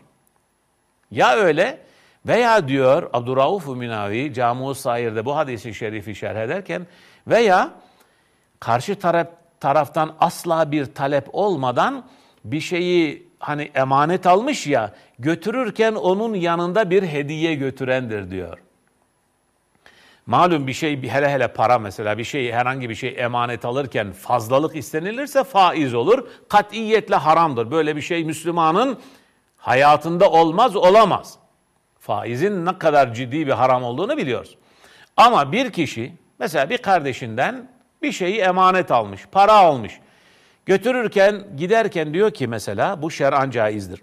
Ya öyle veya diyor Abdurrauf Minavi Camu Sair'de bu hadisi şerifi şerh ederken veya karşı taraf taraftan asla bir talep olmadan bir şeyi hani emanet almış ya götürürken onun yanında bir hediye götürendir diyor. Malum bir şey hele hele para mesela bir şey herhangi bir şey emanet alırken fazlalık istenilirse faiz olur. Katiyetle haramdır. Böyle bir şey Müslümanın hayatında olmaz olamaz. Faizin ne kadar ciddi bir haram olduğunu biliyoruz. Ama bir kişi mesela bir kardeşinden bir şeyi emanet almış, para almış. Götürürken, giderken diyor ki mesela bu şer'an caizdir.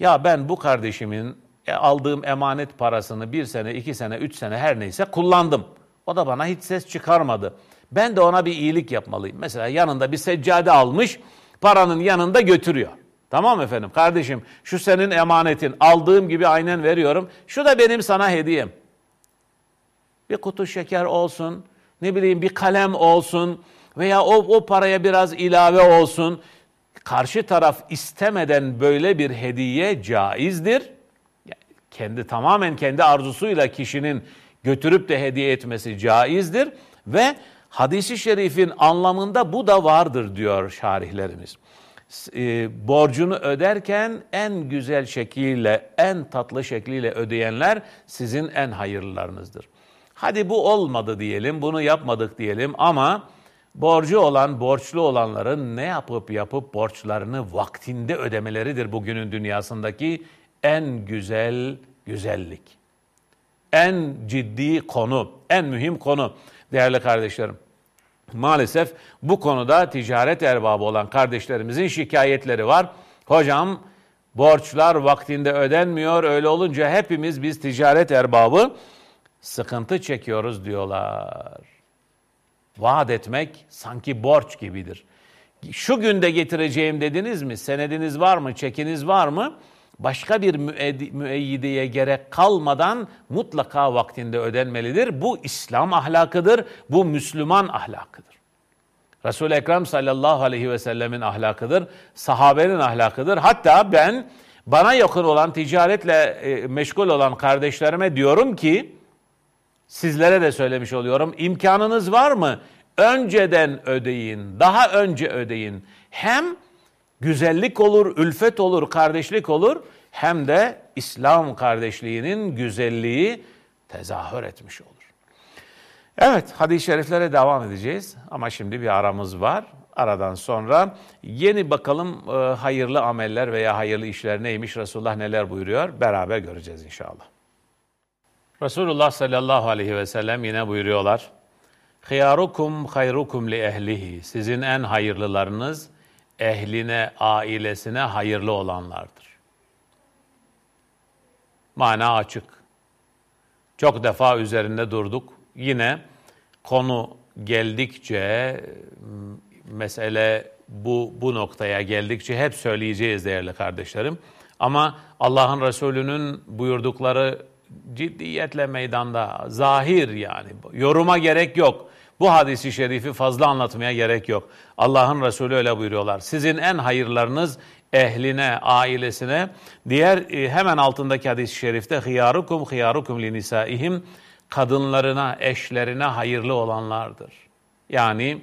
Ya ben bu kardeşimin e, aldığım emanet parasını bir sene, iki sene, üç sene her neyse kullandım. O da bana hiç ses çıkarmadı. Ben de ona bir iyilik yapmalıyım. Mesela yanında bir seccade almış, paranın yanında götürüyor. Tamam efendim kardeşim şu senin emanetin aldığım gibi aynen veriyorum. Şu da benim sana hediyem. Bir kutu şeker olsun, ne bileyim bir kalem olsun, veya o, o paraya biraz ilave olsun. Karşı taraf istemeden böyle bir hediye caizdir. Kendi tamamen kendi arzusuyla kişinin götürüp de hediye etmesi caizdir ve hadisi şerifin anlamında bu da vardır diyor şarihlerimiz. E, borcunu öderken en güzel şekliyle, en tatlı şekliyle ödeyenler sizin en hayırlılarınızdır. Hadi bu olmadı diyelim, bunu yapmadık diyelim ama Borcu olan, borçlu olanların ne yapıp yapıp borçlarını vaktinde ödemeleridir bugünün dünyasındaki en güzel güzellik. En ciddi konu, en mühim konu değerli kardeşlerim. Maalesef bu konuda ticaret erbabı olan kardeşlerimizin şikayetleri var. Hocam borçlar vaktinde ödenmiyor. Öyle olunca hepimiz biz ticaret erbabı sıkıntı çekiyoruz diyorlar. Vaat etmek sanki borç gibidir. Şu günde getireceğim dediniz mi? Senediniz var mı? Çekiniz var mı? Başka bir müeyyideye gerek kalmadan mutlaka vaktinde ödenmelidir. Bu İslam ahlakıdır, bu Müslüman ahlakıdır. Resul-i Ekrem sallallahu aleyhi ve sellemin ahlakıdır, sahabenin ahlakıdır. Hatta ben bana yakın olan ticaretle e, meşgul olan kardeşlerime diyorum ki sizlere de söylemiş oluyorum. İmkanınız var mı? Önceden ödeyin, daha önce ödeyin. Hem güzellik olur, ülfet olur, kardeşlik olur hem de İslam kardeşliğinin güzelliği tezahür etmiş olur. Evet, hadis-i şeriflere devam edeceğiz ama şimdi bir aramız var. Aradan sonra yeni bakalım e, hayırlı ameller veya hayırlı işler neymiş, Resulullah neler buyuruyor beraber göreceğiz inşallah. Resulullah sallallahu aleyhi ve sellem yine buyuruyorlar. Hıyarukum hayrukum li ehlihi. Sizin en hayırlılarınız ehline, ailesine hayırlı olanlardır. Mana açık. Çok defa üzerinde durduk. Yine konu geldikçe mesele bu bu noktaya geldikçe hep söyleyeceğiz değerli kardeşlerim. Ama Allah'ın Resulü'nün buyurdukları ciddiyetle meydanda, zahir yani. Yoruma gerek yok. Bu hadisi şerifi fazla anlatmaya gerek yok. Allah'ın Resulü öyle buyuruyorlar. Sizin en hayırlarınız ehline, ailesine. Diğer e, hemen altındaki hadis-i şerifte hıyarukum hıyarukum li nisaihim kadınlarına, eşlerine hayırlı olanlardır. Yani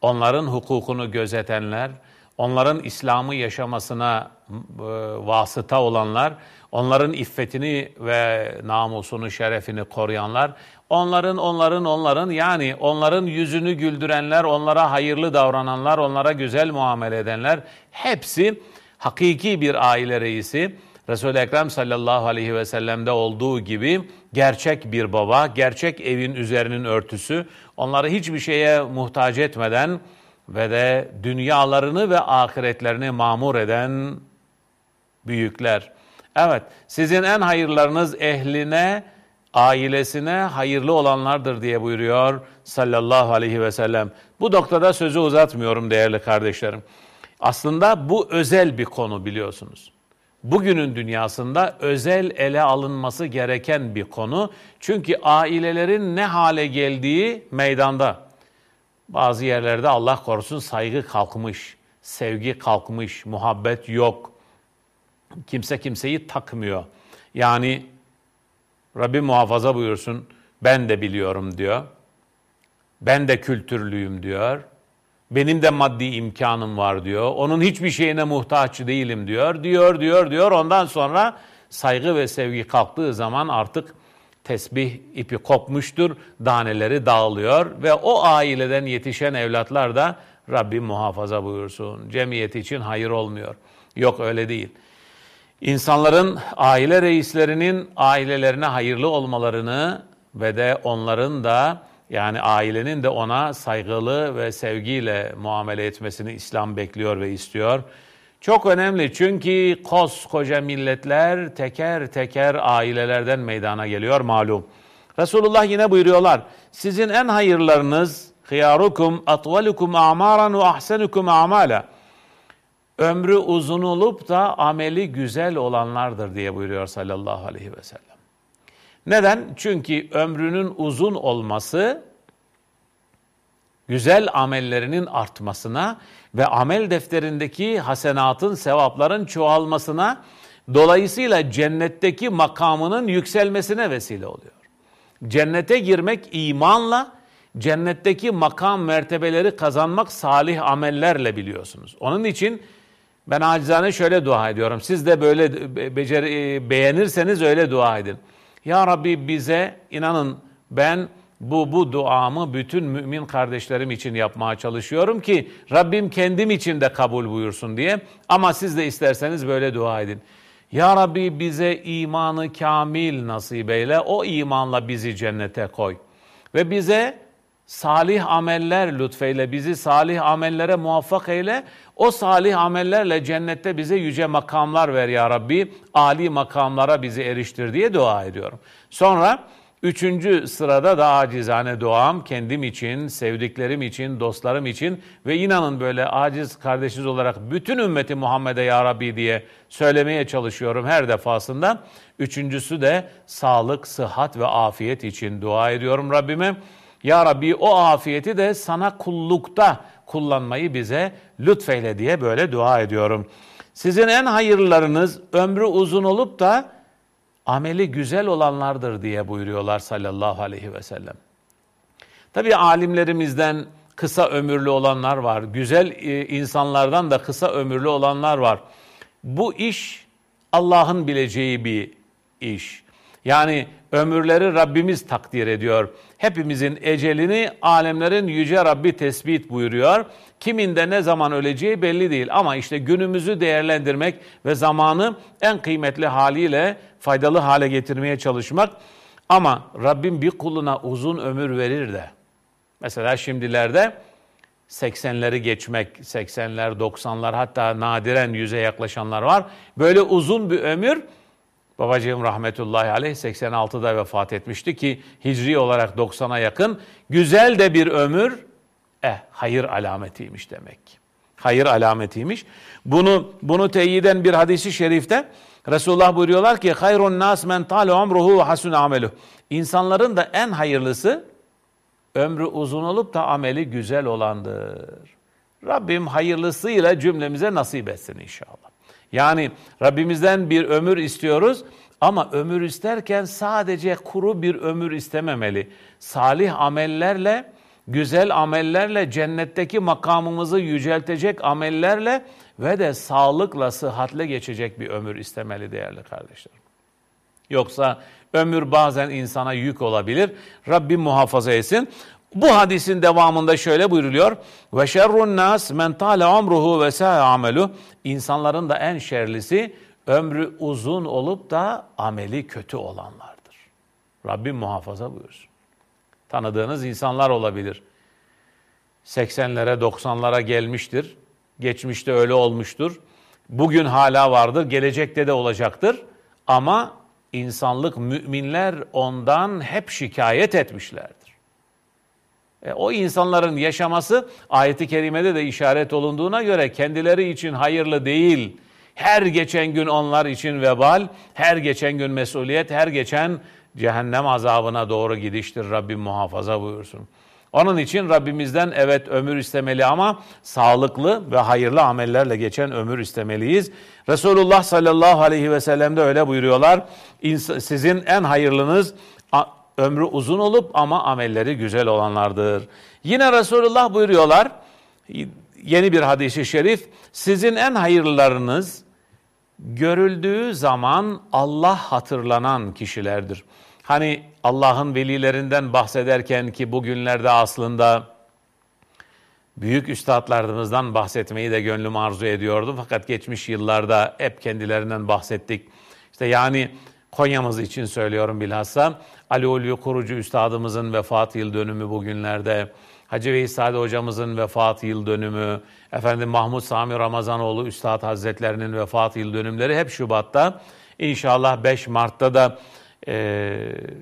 onların hukukunu gözetenler, onların İslam'ı yaşamasına e, vasıta olanlar, onların iffetini ve namusunu, şerefini koruyanlar, onların, onların, onların yani onların yüzünü güldürenler, onlara hayırlı davrananlar, onlara güzel muamele edenler hepsi hakiki bir aile reisi. Resul-i Ekrem sallallahu aleyhi ve sellem'de olduğu gibi gerçek bir baba, gerçek evin üzerinin örtüsü, onları hiçbir şeye muhtaç etmeden ve de dünyalarını ve ahiretlerini mamur eden büyükler. Evet, sizin en hayırlarınız ehline, ailesine hayırlı olanlardır diye buyuruyor sallallahu aleyhi ve sellem. Bu noktada sözü uzatmıyorum değerli kardeşlerim. Aslında bu özel bir konu biliyorsunuz. Bugünün dünyasında özel ele alınması gereken bir konu. Çünkü ailelerin ne hale geldiği meydanda. Bazı yerlerde Allah korusun saygı kalkmış, sevgi kalkmış, muhabbet yok. Kimse kimseyi takmıyor. Yani Rabbim muhafaza buyursun ben de biliyorum diyor. Ben de kültürlüyüm diyor. Benim de maddi imkanım var diyor. Onun hiçbir şeyine muhtaç değilim diyor. Diyor, diyor, diyor. Ondan sonra saygı ve sevgi kalktığı zaman artık tesbih ipi kopmuştur. Daneleri dağılıyor ve o aileden yetişen evlatlar da Rabbim muhafaza buyursun. Cemiyet için hayır olmuyor. Yok öyle değil. İnsanların aile reislerinin ailelerine hayırlı olmalarını ve de onların da yani ailenin de ona saygılı ve sevgiyle muamele etmesini İslam bekliyor ve istiyor. Çok önemli çünkü koskoca milletler teker teker ailelerden meydana geliyor malum. Resulullah yine buyuruyorlar. Sizin en hayırlarınız hıyarukum atvalukum amaran ve ahsenukum amala. Ömrü uzun olup da ameli güzel olanlardır diye buyuruyor sallallahu aleyhi ve sellem. Neden? Çünkü ömrünün uzun olması güzel amellerinin artmasına ve amel defterindeki hasenatın, sevapların çoğalmasına, dolayısıyla cennetteki makamının yükselmesine vesile oluyor. Cennete girmek imanla, cennetteki makam mertebeleri kazanmak salih amellerle biliyorsunuz. Onun için ben acizane şöyle dua ediyorum. Siz de böyle beceri, beğenirseniz öyle dua edin. Ya Rabbi bize inanın ben bu, bu duamı bütün mümin kardeşlerim için yapmaya çalışıyorum ki Rabbim kendim için de kabul buyursun diye. Ama siz de isterseniz böyle dua edin. Ya Rabbi bize imanı kamil nasip eyle, o imanla bizi cennete koy. Ve bize salih ameller lütfeyle, bizi salih amellere muvaffak eyle. O salih amellerle cennette bize yüce makamlar ver ya Rabbi. Ali makamlara bizi eriştir diye dua ediyorum. Sonra üçüncü sırada da acizane duam kendim için, sevdiklerim için, dostlarım için ve inanın böyle aciz kardeşiz olarak bütün ümmeti Muhammed'e ya Rabbi diye söylemeye çalışıyorum her defasında. Üçüncüsü de sağlık, sıhhat ve afiyet için dua ediyorum Rabbime. Ya Rabbi o afiyeti de sana kullukta kullanmayı bize lütfeyle diye böyle dua ediyorum. Sizin en hayırlarınız ömrü uzun olup da ameli güzel olanlardır diye buyuruyorlar sallallahu aleyhi ve sellem. Tabi alimlerimizden kısa ömürlü olanlar var. Güzel e, insanlardan da kısa ömürlü olanlar var. Bu iş Allah'ın bileceği bir iş. Yani ömürleri Rabbimiz takdir ediyor. Hepimizin ecelini alemlerin yüce Rabbi tespit buyuruyor. Kiminde ne zaman öleceği belli değil ama işte günümüzü değerlendirmek ve zamanı en kıymetli haliyle faydalı hale getirmeye çalışmak. Ama Rabbim bir kuluna uzun ömür verir de. Mesela şimdilerde 80'leri geçmek, 80'ler, 90'lar hatta nadiren yüze yaklaşanlar var. Böyle uzun bir ömür Babacığım rahmetullahi aleyh 86'da vefat etmişti ki hicri olarak 90'a yakın. Güzel de bir ömür, eh hayır alametiymiş demek. Hayır alametiymiş. Bunu bunu teyiden bir hadisi şerifte Resulullah buyuruyorlar ki hayrun nas men tale umruhu ve hasun amelu. İnsanların da en hayırlısı ömrü uzun olup da ameli güzel olandır. Rabbim hayırlısıyla cümlemize nasip etsin inşallah. Yani Rabbimizden bir ömür istiyoruz ama ömür isterken sadece kuru bir ömür istememeli. Salih amellerle, güzel amellerle, cennetteki makamımızı yüceltecek amellerle ve de sağlıkla, sıhhatle geçecek bir ömür istemeli değerli kardeşlerim. Yoksa ömür bazen insana yük olabilir. Rabbim muhafaza etsin. Bu hadisin devamında şöyle buyruluyor. Ve şerrun nas men tale umruhu ve sa'a amelu. İnsanların da en şerlisi ömrü uzun olup da ameli kötü olanlardır. Rabbim muhafaza buyursun. Tanıdığınız insanlar olabilir. 80'lere 90'lara gelmiştir. Geçmişte öyle olmuştur. Bugün hala vardır, gelecekte de olacaktır. Ama insanlık müminler ondan hep şikayet etmişlerdir. E, o insanların yaşaması ayeti kerimede de işaret olunduğuna göre kendileri için hayırlı değil. Her geçen gün onlar için vebal, her geçen gün mesuliyet, her geçen cehennem azabına doğru gidiştir. Rabbim muhafaza buyursun. Onun için Rabbimizden evet ömür istemeli ama sağlıklı ve hayırlı amellerle geçen ömür istemeliyiz. Resulullah sallallahu aleyhi ve sellem de öyle buyuruyorlar. Sizin en hayırlınız ömrü uzun olup ama amelleri güzel olanlardır. Yine Resulullah buyuruyorlar, yeni bir hadisi şerif, sizin en hayırlılarınız görüldüğü zaman Allah hatırlanan kişilerdir. Hani Allah'ın velilerinden bahsederken ki bugünlerde aslında büyük üstadlarımızdan bahsetmeyi de gönlüm arzu ediyordu. Fakat geçmiş yıllarda hep kendilerinden bahsettik. İşte yani Konya'mız için söylüyorum bilhassa. Ali Ulvi kurucu üstadımızın vefat yıl dönümü bugünlerde. Hacı Veysade hocamızın vefat yıl dönümü, efendim Mahmut Sami Ramazanoğlu Üstad Hazretlerinin vefat yıl dönümleri hep Şubat'ta. İnşallah 5 Mart'ta da e,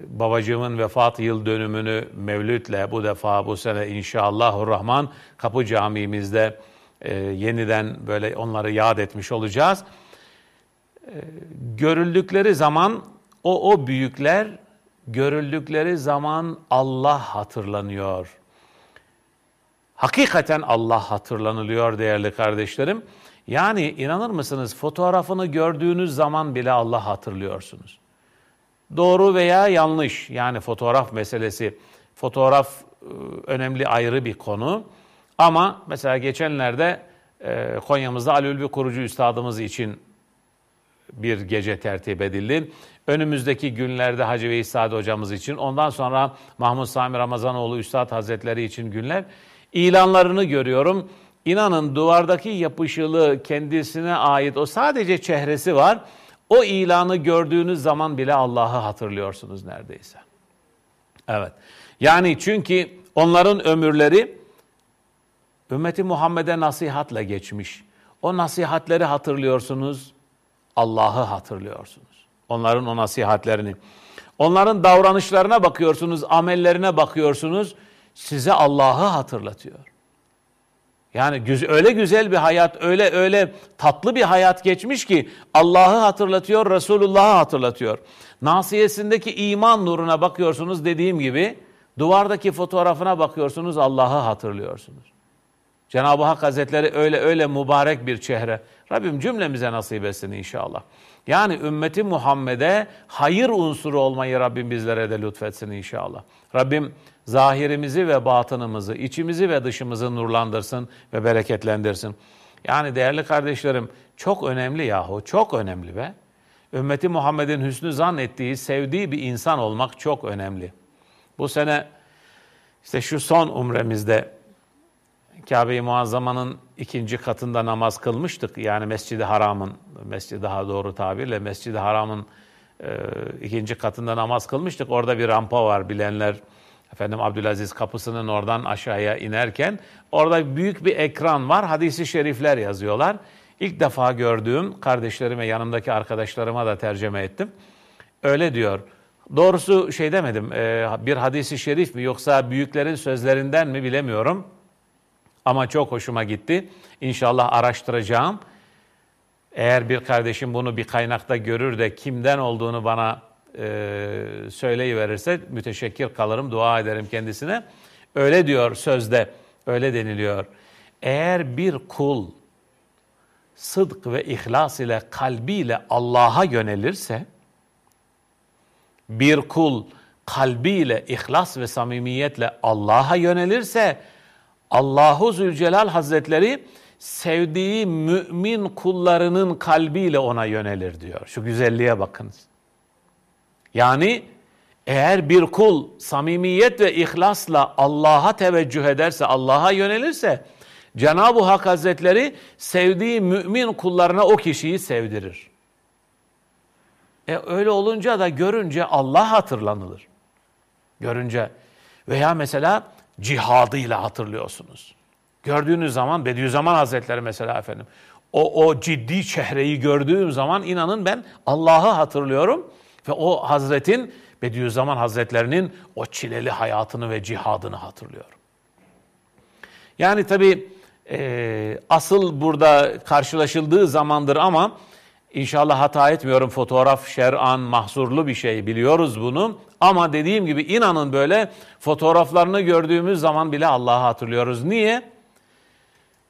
babacığımın vefat yıl dönümünü Mevlüt'le bu defa bu sene inşallahurrahman Kapı Camimizde e, yeniden böyle onları yad etmiş olacağız. E, görüldükleri zaman o o büyükler görüldükleri zaman Allah hatırlanıyor. Hakikaten Allah hatırlanılıyor değerli kardeşlerim. Yani inanır mısınız fotoğrafını gördüğünüz zaman bile Allah hatırlıyorsunuz. Doğru veya yanlış yani fotoğraf meselesi. Fotoğraf e, önemli ayrı bir konu. Ama mesela geçenlerde e, Konya'mızda Ali Ülvi kurucu üstadımız için bir gece tertip edildi. Önümüzdeki günlerde Hacı Veys Sade hocamız için, ondan sonra Mahmut Sami Ramazanoğlu Üstad Hazretleri için günler. ilanlarını görüyorum. İnanın duvardaki yapışılı kendisine ait o sadece çehresi var. O ilanı gördüğünüz zaman bile Allah'ı hatırlıyorsunuz neredeyse. Evet. Yani çünkü onların ömürleri ümmeti Muhammed'e nasihatla geçmiş. O nasihatleri hatırlıyorsunuz, Allah'ı hatırlıyorsunuz. Onların o nasihatlerini. Onların davranışlarına bakıyorsunuz, amellerine bakıyorsunuz. Size Allah'ı hatırlatıyor. Yani öyle güzel bir hayat, öyle öyle tatlı bir hayat geçmiş ki Allah'ı hatırlatıyor, Resulullah'ı hatırlatıyor. Nasiyesindeki iman nuruna bakıyorsunuz dediğim gibi, duvardaki fotoğrafına bakıyorsunuz, Allah'ı hatırlıyorsunuz. Cenab-ı Hak Hazretleri öyle öyle mübarek bir çehre. Rabbim cümlemize nasip etsin inşallah. Yani ümmeti Muhammed'e hayır unsuru olmayı Rabbim bizlere de lütfetsin inşallah. Rabbim zahirimizi ve batınımızı, içimizi ve dışımızı nurlandırsın ve bereketlendirsin. Yani değerli kardeşlerim çok önemli yahu, çok önemli be. Ümmeti Muhammed'in hüsnü zannettiği, sevdiği bir insan olmak çok önemli. Bu sene işte şu son umremizde Kabe-i Muazzama'nın ikinci katında namaz kılmıştık. Yani Mescid-i Haram'ın, Mescid daha doğru tabirle Mescid-i Haram'ın e, ikinci katında namaz kılmıştık. Orada bir rampa var bilenler. Efendim Abdülaziz kapısının oradan aşağıya inerken orada büyük bir ekran var. Hadisi şerifler yazıyorlar. İlk defa gördüğüm kardeşlerime, yanımdaki arkadaşlarıma da tercüme ettim. Öyle diyor. Doğrusu şey demedim, e, bir hadisi şerif mi yoksa büyüklerin sözlerinden mi bilemiyorum. Ama çok hoşuma gitti. İnşallah araştıracağım. Eğer bir kardeşim bunu bir kaynakta görür de kimden olduğunu bana e, söyleyiverirse müteşekkir kalırım, dua ederim kendisine. Öyle diyor sözde, öyle deniliyor. Eğer bir kul sıdk ve ihlas ile kalbiyle Allah'a yönelirse, bir kul kalbiyle, ihlas ve samimiyetle Allah'a yönelirse, Allahu Zülcelal Hazretleri sevdiği mümin kullarının kalbiyle ona yönelir diyor. Şu güzelliğe bakınız. Yani eğer bir kul samimiyet ve ihlasla Allah'a teveccüh ederse, Allah'a yönelirse Cenab-ı Hak Hazretleri sevdiği mümin kullarına o kişiyi sevdirir. E öyle olunca da görünce Allah hatırlanılır. Görünce veya mesela cihadıyla hatırlıyorsunuz. Gördüğünüz zaman Bediüzzaman Hazretleri mesela efendim o, o ciddi çehreyi gördüğüm zaman inanın ben Allah'ı hatırlıyorum ve o Hazretin Bediüzzaman Hazretlerinin o çileli hayatını ve cihadını hatırlıyorum. Yani tabi e, asıl burada karşılaşıldığı zamandır ama İnşallah hata etmiyorum. Fotoğraf şer'an mahzurlu bir şey biliyoruz bunu. Ama dediğim gibi inanın böyle fotoğraflarını gördüğümüz zaman bile Allah'ı hatırlıyoruz. Niye?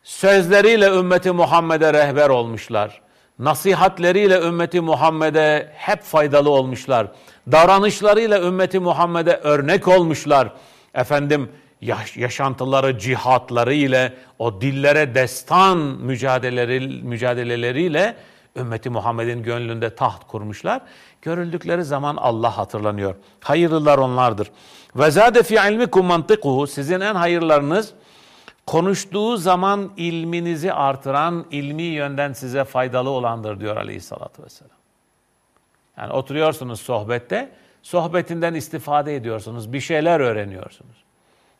Sözleriyle ümmeti Muhammed'e rehber olmuşlar. Nasihatleriyle ümmeti Muhammed'e hep faydalı olmuşlar. Davranışlarıyla ümmeti Muhammed'e örnek olmuşlar. Efendim yaş yaşantıları, cihatları ile o dillere destan mücadeleleri, mücadeleleriyle ümmeti Muhammed'in gönlünde taht kurmuşlar. Görüldükleri zaman Allah hatırlanıyor. Hayırlılar onlardır. Ve zade fi ilmikum mantikuhu sizin en hayırlarınız konuştuğu zaman ilminizi artıran, ilmi yönden size faydalı olandır diyor Aleyhisselatü Vesselam. Yani oturuyorsunuz sohbette, sohbetinden istifade ediyorsunuz, bir şeyler öğreniyorsunuz.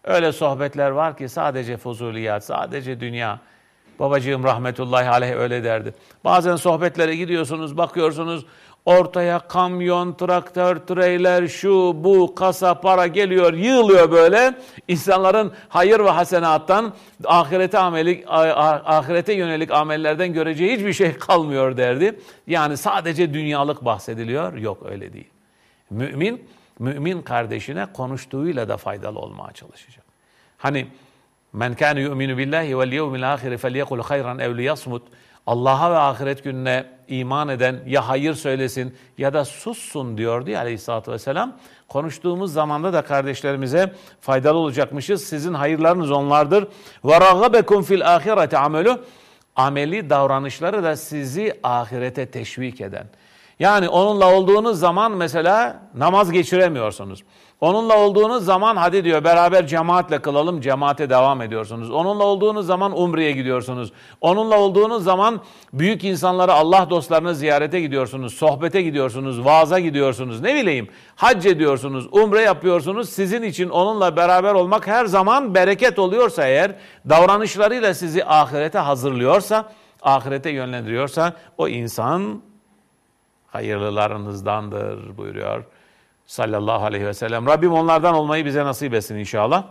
Öyle sohbetler var ki sadece fuzuliyat, sadece dünya, Babacığım rahmetullahi aleyh öyle derdi. Bazen sohbetlere gidiyorsunuz, bakıyorsunuz ortaya kamyon, traktör, treyler, şu, bu, kasa, para geliyor, yığılıyor böyle. İnsanların hayır ve hasenattan ahirete amelik, ahirete yönelik amellerden göreceği hiçbir şey <laughs> kalmıyor derdi. Yani sadece dünyalık bahsediliyor. Yok öyle değil. Mümin, mümin kardeşine konuştuğuyla da faydalı olmaya çalışacak. Hani Men kâne yu'minu billahi vel yevmil ahire felyekul hayran ev liyasmut. Allah'a ve ahiret gününe iman eden ya hayır söylesin ya da sussun diyordu ya aleyhissalatü vesselam. Konuştuğumuz zamanda da kardeşlerimize faydalı olacakmışız. Sizin hayırlarınız onlardır. Ragabekum fil ahireti amelu. Ameli davranışları da sizi ahirete teşvik eden. Yani onunla olduğunuz zaman mesela namaz geçiremiyorsunuz. Onunla olduğunuz zaman hadi diyor beraber cemaatle kılalım, cemaate devam ediyorsunuz. Onunla olduğunuz zaman Umre'ye gidiyorsunuz. Onunla olduğunuz zaman büyük insanları, Allah dostlarını ziyarete gidiyorsunuz, sohbete gidiyorsunuz, vaaza gidiyorsunuz, ne bileyim hac ediyorsunuz, umre yapıyorsunuz. Sizin için onunla beraber olmak her zaman bereket oluyorsa eğer, davranışlarıyla sizi ahirete hazırlıyorsa, ahirete yönlendiriyorsa o insan hayırlılarınızdandır buyuruyor sallallahu aleyhi ve sellem. Rabbim onlardan olmayı bize nasip etsin inşallah.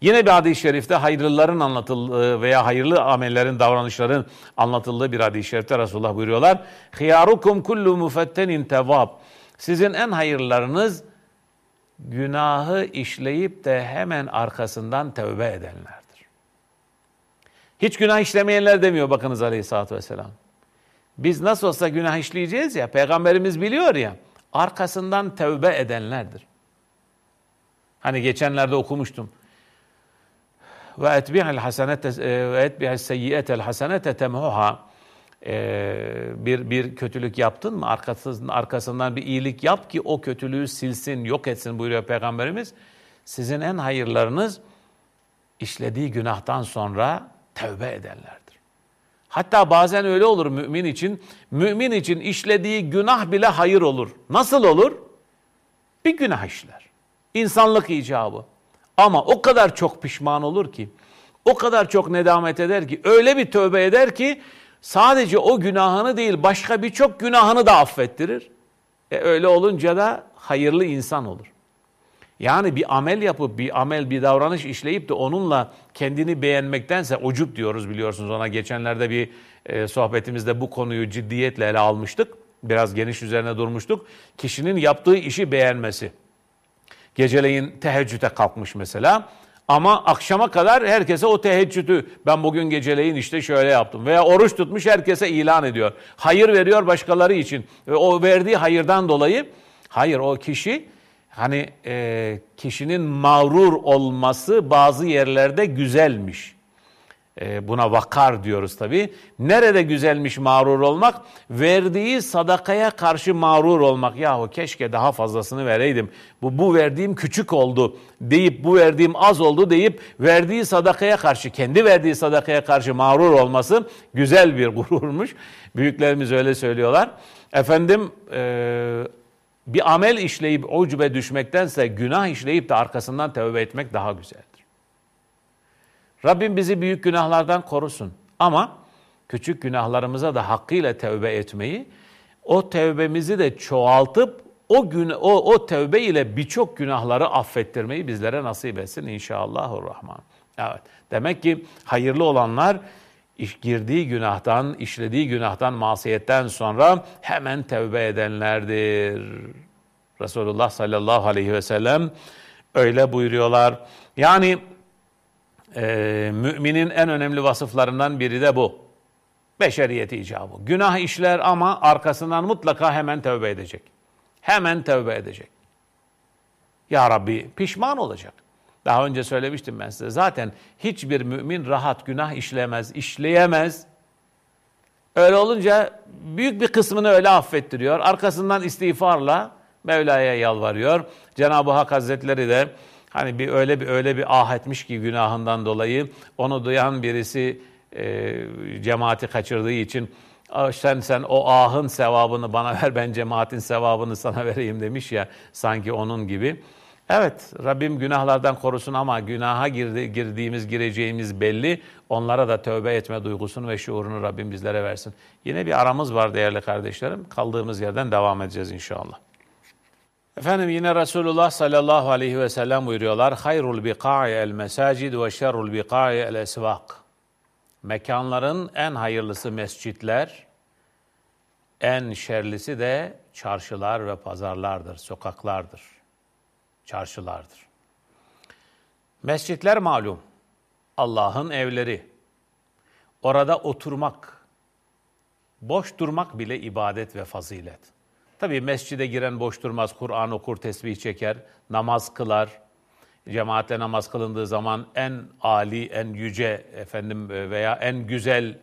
Yine bir hadis-i şerifte hayırlıların anlatıldığı veya hayırlı amellerin, davranışların anlatıldığı bir hadis-i şerifte Resulullah buyuruyorlar. Hiyarukum kullu mufettenin tevab. Sizin en hayırlarınız günahı işleyip de hemen arkasından tövbe edenlerdir. Hiç günah işlemeyenler demiyor bakınız aleyhissalatü vesselam. Biz nasıl olsa günah işleyeceğiz ya, peygamberimiz biliyor ya, arkasından tevbe edenlerdir. Hani geçenlerde okumuştum. Ve etbi'el hasenete ve etbi'el seyyiyetel hasenete temhuha bir bir kötülük yaptın mı arkasından arkasından bir iyilik yap ki o kötülüğü silsin, yok etsin buyuruyor peygamberimiz. Sizin en hayırlarınız işlediği günahtan sonra tevbe edenlerdir. Hatta bazen öyle olur mümin için. Mümin için işlediği günah bile hayır olur. Nasıl olur? Bir günah işler. İnsanlık icabı. Ama o kadar çok pişman olur ki, o kadar çok nedamet eder ki, öyle bir tövbe eder ki sadece o günahını değil başka birçok günahını da affettirir. E öyle olunca da hayırlı insan olur. Yani bir amel yapıp bir amel bir davranış işleyip de onunla kendini beğenmektense ucup diyoruz biliyorsunuz ona geçenlerde bir e, sohbetimizde bu konuyu ciddiyetle ele almıştık. Biraz geniş üzerine durmuştuk. Kişinin yaptığı işi beğenmesi. Geceleyin teheccüde kalkmış mesela. Ama akşama kadar herkese o teheccüdü ben bugün geceleyin işte şöyle yaptım. Veya oruç tutmuş herkese ilan ediyor. Hayır veriyor başkaları için. Ve o verdiği hayırdan dolayı hayır o kişi hani e, kişinin mağrur olması bazı yerlerde güzelmiş. E, buna vakar diyoruz tabi. Nerede güzelmiş mağrur olmak? Verdiği sadakaya karşı mağrur olmak. Yahu keşke daha fazlasını vereydim. Bu, bu verdiğim küçük oldu deyip bu verdiğim az oldu deyip verdiği sadakaya karşı, kendi verdiği sadakaya karşı mağrur olması güzel bir gururmuş. Büyüklerimiz öyle söylüyorlar. Efendim e, bir amel işleyip ucube düşmektense günah işleyip de arkasından tövbe etmek daha güzeldir. Rabbim bizi büyük günahlardan korusun. Ama küçük günahlarımıza da hakkıyla tövbe etmeyi, o tövbemizi de çoğaltıp o gün o o tövbe ile birçok günahları affettirmeyi bizlere nasip etsin inşallahurrahman. Evet. Demek ki hayırlı olanlar iş girdiği günahtan, işlediği günahtan, masiyetten sonra hemen tevbe edenlerdir. Resulullah sallallahu aleyhi ve sellem öyle buyuruyorlar. Yani e, müminin en önemli vasıflarından biri de bu. Beşeriyeti icabı. Günah işler ama arkasından mutlaka hemen tevbe edecek. Hemen tevbe edecek. Ya Rabbi pişman olacak. Daha önce söylemiştim ben size. Zaten hiçbir mümin rahat günah işlemez, işleyemez. Öyle olunca büyük bir kısmını öyle affettiriyor. Arkasından istiğfarla Mevla'ya yalvarıyor. Cenab-ı Hak Hazretleri de hani bir öyle bir öyle bir ah etmiş ki günahından dolayı onu duyan birisi e, cemaati kaçırdığı için sen sen o ahın sevabını bana ver ben cemaatin sevabını sana vereyim demiş ya sanki onun gibi. Evet Rabbim günahlardan korusun ama günaha girdi, girdiğimiz, gireceğimiz belli. Onlara da tövbe etme duygusunu ve şuurunu Rabbim bizlere versin. Yine bir aramız var değerli kardeşlerim. Kaldığımız yerden devam edeceğiz inşallah. Efendim yine Resulullah sallallahu aleyhi ve sellem buyuruyorlar. Hayrul biqa'i el mesacid ve şerrul biqa'i el esvak. Mekanların en hayırlısı mescitler, en şerlisi de çarşılar ve pazarlardır, sokaklardır çarşılardır. Mescitler malum, Allah'ın evleri. Orada oturmak, boş durmak bile ibadet ve fazilet. Tabii mescide giren boş durmaz, Kur'an okur, tesbih çeker, namaz kılar. Cemaatle namaz kılındığı zaman en ali, en yüce efendim veya en güzel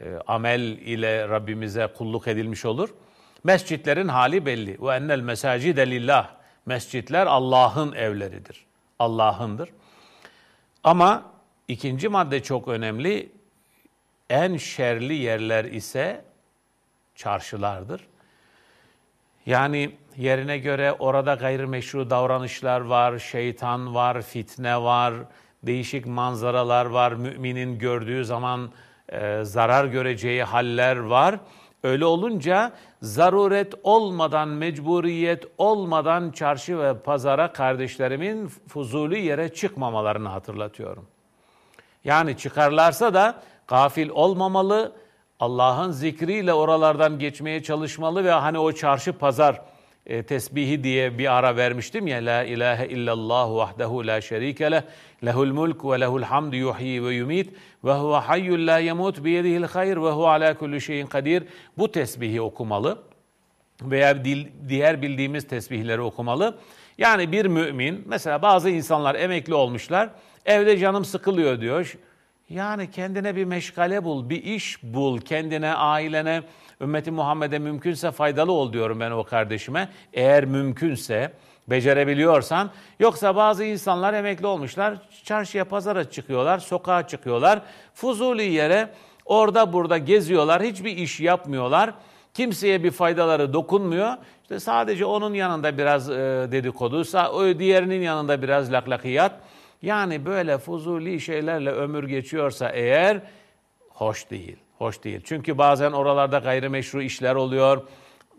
e, amel ile Rabbimize kulluk edilmiş olur. Mescitlerin hali belli. Ve ennel mesacide lillah. Mescitler Allah'ın evleridir. Allah'ındır. Ama ikinci madde çok önemli. En şerli yerler ise çarşılardır. Yani yerine göre orada gayrimeşru davranışlar var, şeytan var, fitne var, değişik manzaralar var, müminin gördüğü zaman e, zarar göreceği haller var. Öyle olunca zaruret olmadan, mecburiyet olmadan çarşı ve pazara kardeşlerimin fuzuli yere çıkmamalarını hatırlatıyorum. Yani çıkarlarsa da gafil olmamalı, Allah'ın zikriyle oralardan geçmeye çalışmalı ve hani o çarşı pazar e, tesbihi diye bir ara vermiştim ya La ilahe illallah vahdehu la şerike leh lehul mulk ve lehul hamdu yuhyi ve yumit ve huve hayyul la yemut biyedihil hayr ve huve ala kulli şeyin kadir. Bu tesbihi okumalı veya diğer bildiğimiz tesbihleri okumalı. Yani bir mümin, mesela bazı insanlar emekli olmuşlar, evde canım sıkılıyor diyor. Yani kendine bir meşgale bul, bir iş bul, kendine, ailene, ümmeti Muhammed'e mümkünse faydalı ol diyorum ben o kardeşime. Eğer mümkünse, becerebiliyorsan. Yoksa bazı insanlar emekli olmuşlar, çarşıya, pazara çıkıyorlar, sokağa çıkıyorlar. Fuzuli yere orada burada geziyorlar, hiçbir iş yapmıyorlar. Kimseye bir faydaları dokunmuyor. İşte sadece onun yanında biraz e, dedikodu, diğerinin yanında biraz laklakiyat. Yani böyle fuzuli şeylerle ömür geçiyorsa eğer hoş değil. Hoş değil. Çünkü bazen oralarda gayrimeşru işler oluyor.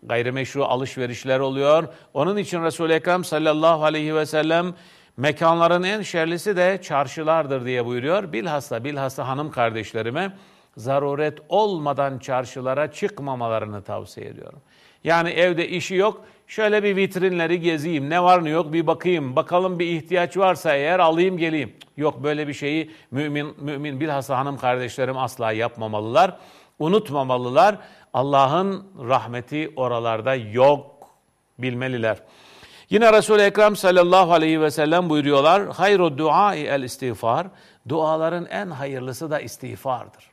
Gayrimeşru alışverişler oluyor. Onun için Resul-i Ekrem sallallahu aleyhi ve sellem mekanların en şerlisi de çarşılardır diye buyuruyor. Bilhassa bilhassa hanım kardeşlerime zaruret olmadan çarşılara çıkmamalarını tavsiye ediyorum. Yani evde işi yok, şöyle bir vitrinleri gezeyim, ne var ne yok bir bakayım, bakalım bir ihtiyaç varsa eğer alayım geleyim. Yok böyle bir şeyi mümin, mümin bilhassa hanım kardeşlerim asla yapmamalılar, unutmamalılar. Allah'ın rahmeti oralarda yok bilmeliler. Yine Resul-i Ekrem sallallahu aleyhi ve sellem buyuruyorlar. Hayru duai el istiğfar. Duaların en hayırlısı da istiğfardır.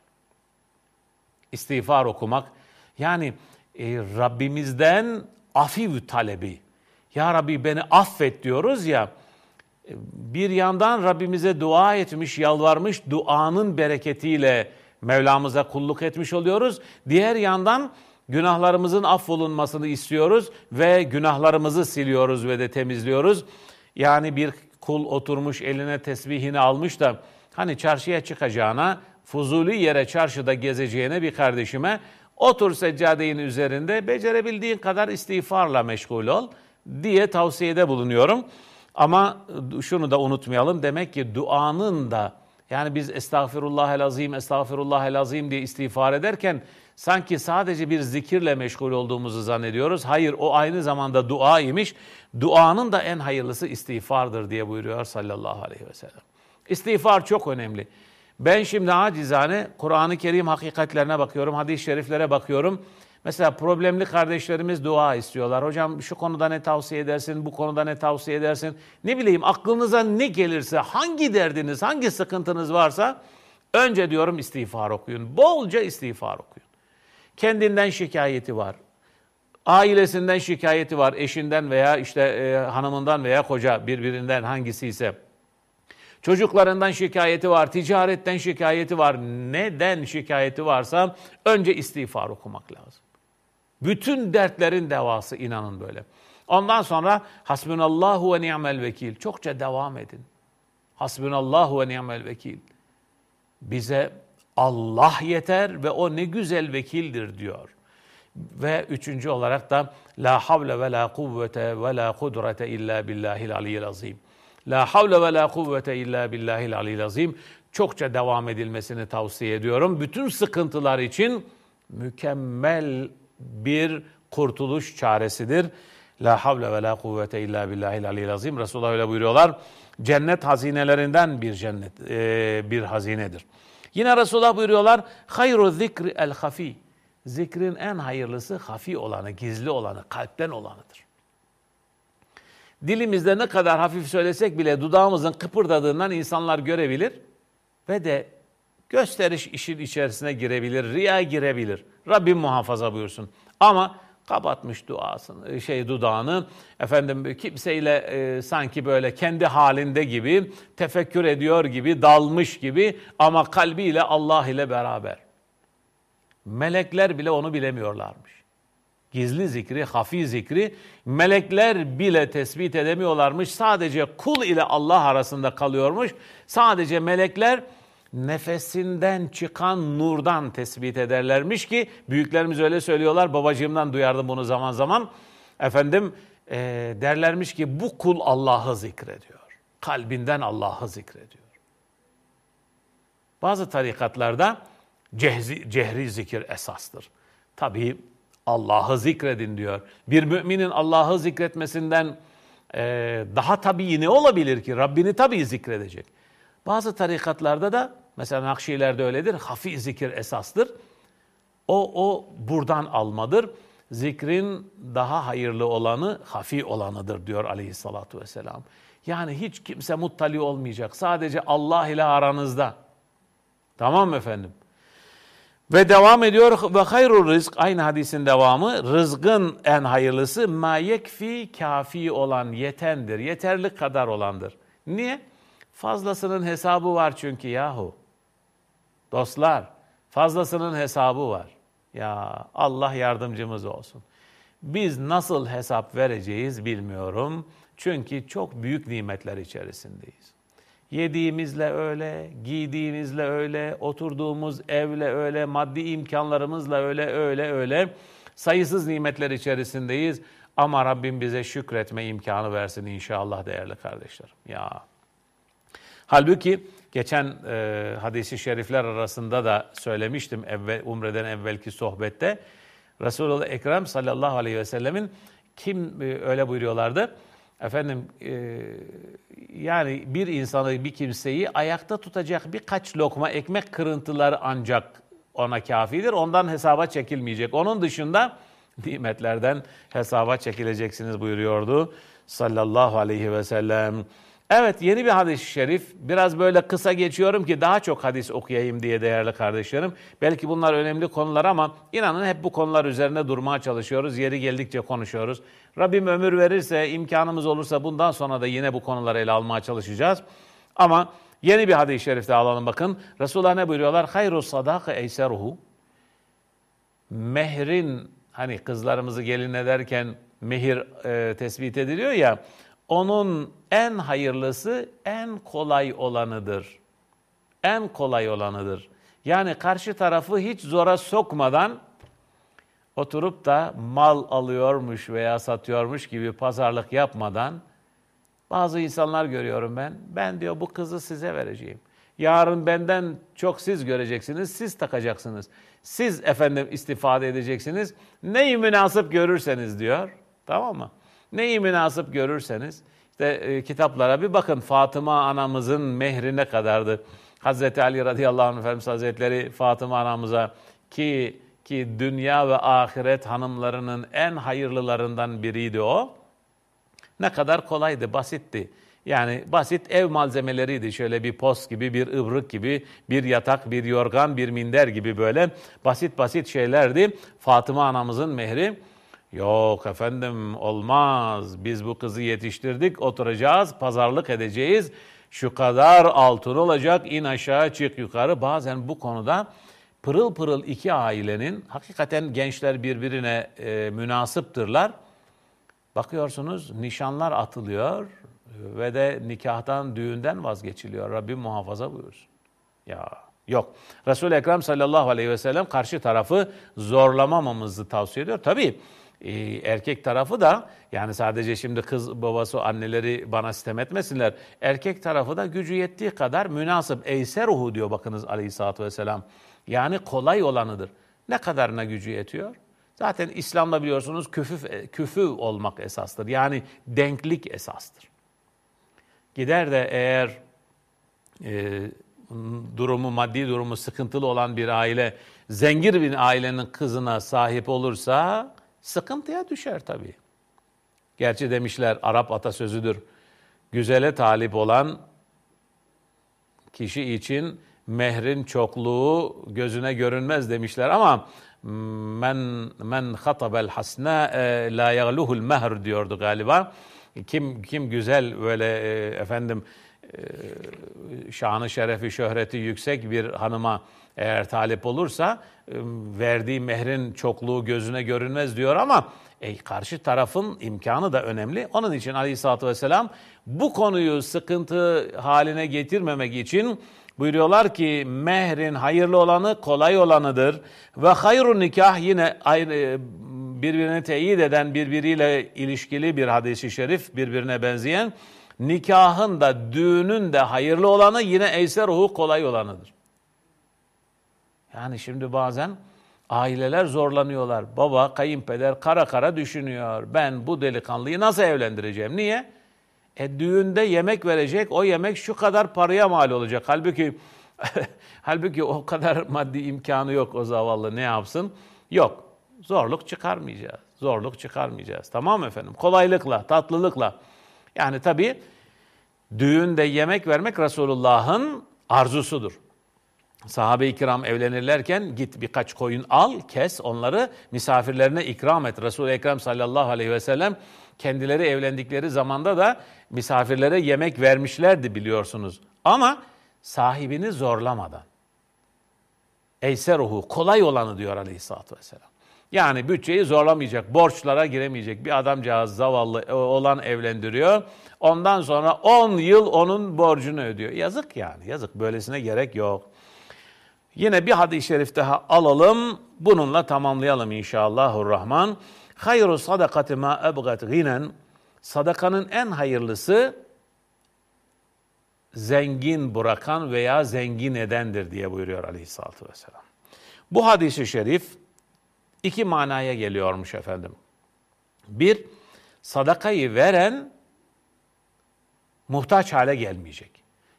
İstiğfar okumak. Yani e, Rabbimizden afiv talebi. Ya Rabbi beni affet diyoruz ya. E, bir yandan Rabbimize dua etmiş, yalvarmış, duanın bereketiyle Mevlamıza kulluk etmiş oluyoruz. Diğer yandan günahlarımızın affolunmasını istiyoruz ve günahlarımızı siliyoruz ve de temizliyoruz. Yani bir kul oturmuş eline tesbihini almış da hani çarşıya çıkacağına, fuzuli yere çarşıda gezeceğine bir kardeşime Otur seccadeyin üzerinde becerebildiğin kadar istiğfarla meşgul ol diye tavsiyede bulunuyorum. Ama şunu da unutmayalım demek ki duanın da yani biz estağfirullah el azim, estağfirullah el azim diye istiğfar ederken sanki sadece bir zikirle meşgul olduğumuzu zannediyoruz. Hayır o aynı zamanda dua imiş. Duanın da en hayırlısı istiğfardır diye buyuruyor sallallahu aleyhi ve sellem. İstiğfar çok önemli. Ben şimdi acizane Kur'an-ı Kerim hakikatlerine bakıyorum, hadis-i şeriflere bakıyorum. Mesela problemli kardeşlerimiz dua istiyorlar. Hocam şu konuda ne tavsiye edersin, bu konuda ne tavsiye edersin? Ne bileyim aklınıza ne gelirse, hangi derdiniz, hangi sıkıntınız varsa önce diyorum istiğfar okuyun. Bolca istiğfar okuyun. Kendinden şikayeti var. Ailesinden şikayeti var, eşinden veya işte e, hanımından veya koca birbirinden hangisi ise. Çocuklarından şikayeti var, ticaretten şikayeti var. Neden şikayeti varsa önce istiğfar okumak lazım. Bütün dertlerin devası inanın böyle. Ondan sonra hasbunallahu ve ni'mel vekil. Çokça devam edin. Hasbunallahu ve ni'mel vekil. Bize Allah yeter ve o ne güzel vekildir diyor. Ve üçüncü olarak da la havle ve la kuvvete ve la kudrete illa billahil aliyyil azim. La havle ve la kuvvete illa billahil alil azim. Çokça devam edilmesini tavsiye ediyorum. Bütün sıkıntılar için mükemmel bir kurtuluş çaresidir. La havle ve la kuvvete illa billahil alil azim. Resulullah öyle buyuruyorlar. Cennet hazinelerinden bir cennet, e, bir hazinedir. Yine Resulullah buyuruyorlar. Hayru zikri el hafi. Zikrin en hayırlısı hafi olanı, gizli olanı, kalpten olanıdır. Dilimizde ne kadar hafif söylesek bile dudağımızın kıpırdadığından insanlar görebilir ve de gösteriş işin içerisine girebilir, riya girebilir. Rabbim muhafaza buyursun. Ama kapatmış duasını, şey dudağını, efendim kimseyle e, sanki böyle kendi halinde gibi, tefekkür ediyor gibi, dalmış gibi ama kalbiyle Allah ile beraber. Melekler bile onu bilemiyorlarmış gizli zikri, hafi zikri melekler bile tespit edemiyorlarmış. Sadece kul ile Allah arasında kalıyormuş. Sadece melekler nefesinden çıkan nurdan tespit ederlermiş ki büyüklerimiz öyle söylüyorlar. Babacığımdan duyardım bunu zaman zaman. Efendim e, derlermiş ki bu kul Allah'ı zikrediyor. Kalbinden Allah'ı zikrediyor. Bazı tarikatlarda cehri, cehri zikir esastır. Tabii Allah'ı zikredin diyor. Bir müminin Allah'ı zikretmesinden e, daha tabii ne olabilir ki? Rabbini tabii zikredecek. Bazı tarikatlarda da mesela Nakşilerde öyledir. Hafi zikir esastır. O, o buradan almadır. Zikrin daha hayırlı olanı hafi olanıdır diyor aleyhissalatu vesselam. Yani hiç kimse muttali olmayacak. Sadece Allah ile aranızda. Tamam mı efendim? Ve devam ediyor ve hayrul rızk aynı hadisin devamı rızkın en hayırlısı ma yekfi kafi olan yetendir. Yeterli kadar olandır. Niye? Fazlasının hesabı var çünkü yahu. Dostlar fazlasının hesabı var. Ya Allah yardımcımız olsun. Biz nasıl hesap vereceğiz bilmiyorum. Çünkü çok büyük nimetler içerisindeyiz. Yediğimizle öyle, giydiğimizle öyle, oturduğumuz evle öyle, maddi imkanlarımızla öyle, öyle, öyle. Sayısız nimetler içerisindeyiz. Ama Rabbim bize şükretme imkanı versin inşallah değerli kardeşlerim. Ya. Halbuki geçen e, hadisi şerifler arasında da söylemiştim evvel, umreden evvelki sohbette. Resulullah Ekrem sallallahu aleyhi ve sellemin kim e, öyle buyuruyorlardı? Efendim e, yani bir insanı, bir kimseyi ayakta tutacak birkaç lokma ekmek kırıntıları ancak ona kafidir. Ondan hesaba çekilmeyecek. Onun dışında nimetlerden hesaba çekileceksiniz buyuruyordu sallallahu aleyhi ve sellem. Evet yeni bir hadis-i şerif. Biraz böyle kısa geçiyorum ki daha çok hadis okuyayım diye değerli kardeşlerim. Belki bunlar önemli konular ama inanın hep bu konular üzerine durmaya çalışıyoruz. Yeri geldikçe konuşuyoruz. Rabbim ömür verirse, imkanımız olursa bundan sonra da yine bu konuları ele almaya çalışacağız. Ama yeni bir hadis-i şerifte alalım bakın. Resulullah ne buyuruyorlar? Hayru sadaka eyseruhu. Mehrin hani kızlarımızı gelin ederken mehir e, tespit ediliyor ya onun en hayırlısı en kolay olanıdır. En kolay olanıdır. Yani karşı tarafı hiç zora sokmadan oturup da mal alıyormuş veya satıyormuş gibi pazarlık yapmadan bazı insanlar görüyorum ben. Ben diyor bu kızı size vereceğim. Yarın benden çok siz göreceksiniz, siz takacaksınız. Siz efendim istifade edeceksiniz. Neyi münasip görürseniz diyor. Tamam mı? Neyi münasip görürseniz işte e, kitaplara bir bakın Fatıma anamızın mehri ne kadardı? Hazreti Ali radıyallahu anh Efendimiz Hazretleri Fatıma anamıza ki ki dünya ve ahiret hanımlarının en hayırlılarından biriydi o. Ne kadar kolaydı, basitti. Yani basit ev malzemeleriydi. Şöyle bir pos gibi, bir ıbrık gibi, bir yatak, bir yorgan, bir minder gibi böyle basit basit şeylerdi. Fatıma anamızın mehri Yok efendim olmaz. Biz bu kızı yetiştirdik, oturacağız, pazarlık edeceğiz. Şu kadar altın olacak, in aşağı çık yukarı. Bazen bu konuda pırıl pırıl iki ailenin hakikaten gençler birbirine e, münasıptırlar. Bakıyorsunuz nişanlar atılıyor ve de nikahtan, düğünden vazgeçiliyor. Rabbim muhafaza buyursun. Ya yok. Resul-i Ekrem sallallahu aleyhi ve sellem karşı tarafı zorlamamamızı tavsiye ediyor. Tabii ee, erkek tarafı da yani sadece şimdi kız babası anneleri bana sitem etmesinler. Erkek tarafı da gücü yettiği kadar münasip eyseruhu diyor bakınız aleyhissalatü vesselam. Yani kolay olanıdır. Ne kadarına gücü yetiyor? Zaten İslam'da biliyorsunuz küfü, küfü olmak esastır. Yani denklik esastır. Gider de eğer e, durumu, maddi durumu sıkıntılı olan bir aile, zengin bir ailenin kızına sahip olursa sıkıntıya düşer tabii. Gerçi demişler Arap atasözüdür. Güzele talip olan kişi için mehrin çokluğu gözüne görünmez demişler ama men men hatabel hasna e, la yagluhul mehr diyordu galiba. Kim kim güzel böyle e, efendim e, şanı şerefi şöhreti yüksek bir hanıma eğer talip olursa verdiği mehrin çokluğu gözüne görünmez diyor ama e, karşı tarafın imkanı da önemli. Onun için Aleyhisselatü Vesselam bu konuyu sıkıntı haline getirmemek için buyuruyorlar ki mehrin hayırlı olanı kolay olanıdır. Ve hayrun nikah yine aynı birbirini teyit eden birbiriyle ilişkili bir hadisi şerif birbirine benzeyen nikahın da düğünün de hayırlı olanı yine eyser ruhu kolay olanıdır. Yani şimdi bazen Aileler zorlanıyorlar. Baba, kayınpeder kara kara düşünüyor. Ben bu delikanlıyı nasıl evlendireceğim? Niye? E düğünde yemek verecek. O yemek şu kadar paraya mal olacak. Halbuki <laughs> halbuki o kadar maddi imkanı yok o zavallı ne yapsın? Yok. Zorluk çıkarmayacağız. Zorluk çıkarmayacağız. Tamam efendim? Kolaylıkla, tatlılıkla. Yani tabii düğünde yemek vermek Resulullah'ın arzusudur. Sahabe-i kiram evlenirlerken git birkaç koyun al, kes onları misafirlerine ikram et. Resul-i Ekrem sallallahu aleyhi ve sellem kendileri evlendikleri zamanda da misafirlere yemek vermişlerdi biliyorsunuz. Ama sahibini zorlamadan. Eyseruhu, kolay olanı diyor aleyhissalatü vesselam. Yani bütçeyi zorlamayacak, borçlara giremeyecek bir adamcağız zavallı e, olan evlendiriyor. Ondan sonra 10 yıl onun borcunu ödüyor. Yazık yani, yazık. Böylesine gerek yok. Yine bir hadis-i şerif daha alalım. Bununla tamamlayalım inşallahurrahman. Hayru sadakati ma ebgat ginen. Sadakanın en hayırlısı zengin bırakan veya zengin edendir diye buyuruyor aleyhissalatü vesselam. Bu hadisi şerif iki manaya geliyormuş efendim. Bir, sadakayı veren muhtaç hale gelmeyecek.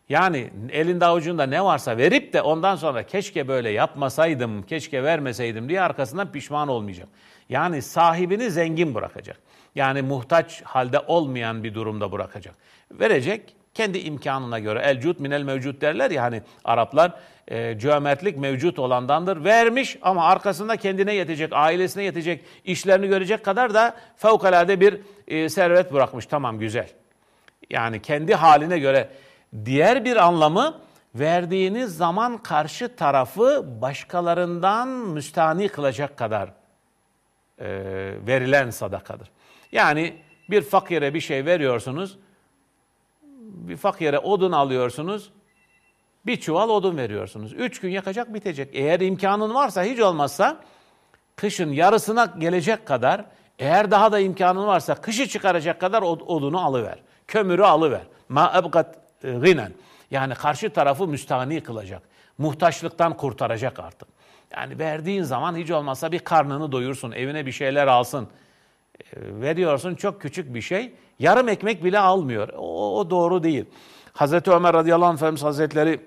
Yani elinde avucunda ne varsa verip de ondan sonra keşke böyle yapmasaydım, keşke vermeseydim diye arkasından pişman olmayacak. Yani sahibini zengin bırakacak. Yani muhtaç halde olmayan bir durumda bırakacak. Verecek, kendi imkanına göre el cut minel mevcut derler ya hani Araplar e, cömertlik mevcut olandandır. Vermiş ama arkasında kendine yetecek, ailesine yetecek, işlerini görecek kadar da fevkalade bir e, servet bırakmış. Tamam güzel. Yani kendi haline göre diğer bir anlamı verdiğiniz zaman karşı tarafı başkalarından müstani kılacak kadar e, verilen sadakadır. Yani bir fakire bir şey veriyorsunuz, bir fakire odun alıyorsunuz, bir çuval odun veriyorsunuz. Üç gün yakacak bitecek. Eğer imkanın varsa hiç olmazsa kışın yarısına gelecek kadar, eğer daha da imkanın varsa kışı çıkaracak kadar odunu alıver. Kömürü alıver. Ma ebgat e, ginen. Yani karşı tarafı müstahni kılacak. Muhtaçlıktan kurtaracak artık. Yani verdiğin zaman hiç olmazsa bir karnını doyursun, evine bir şeyler alsın. E, veriyorsun çok küçük bir şey. Yarım ekmek bile almıyor. O, o doğru değil. Hazreti Ömer radıyallahu anh Efendimiz Hazretleri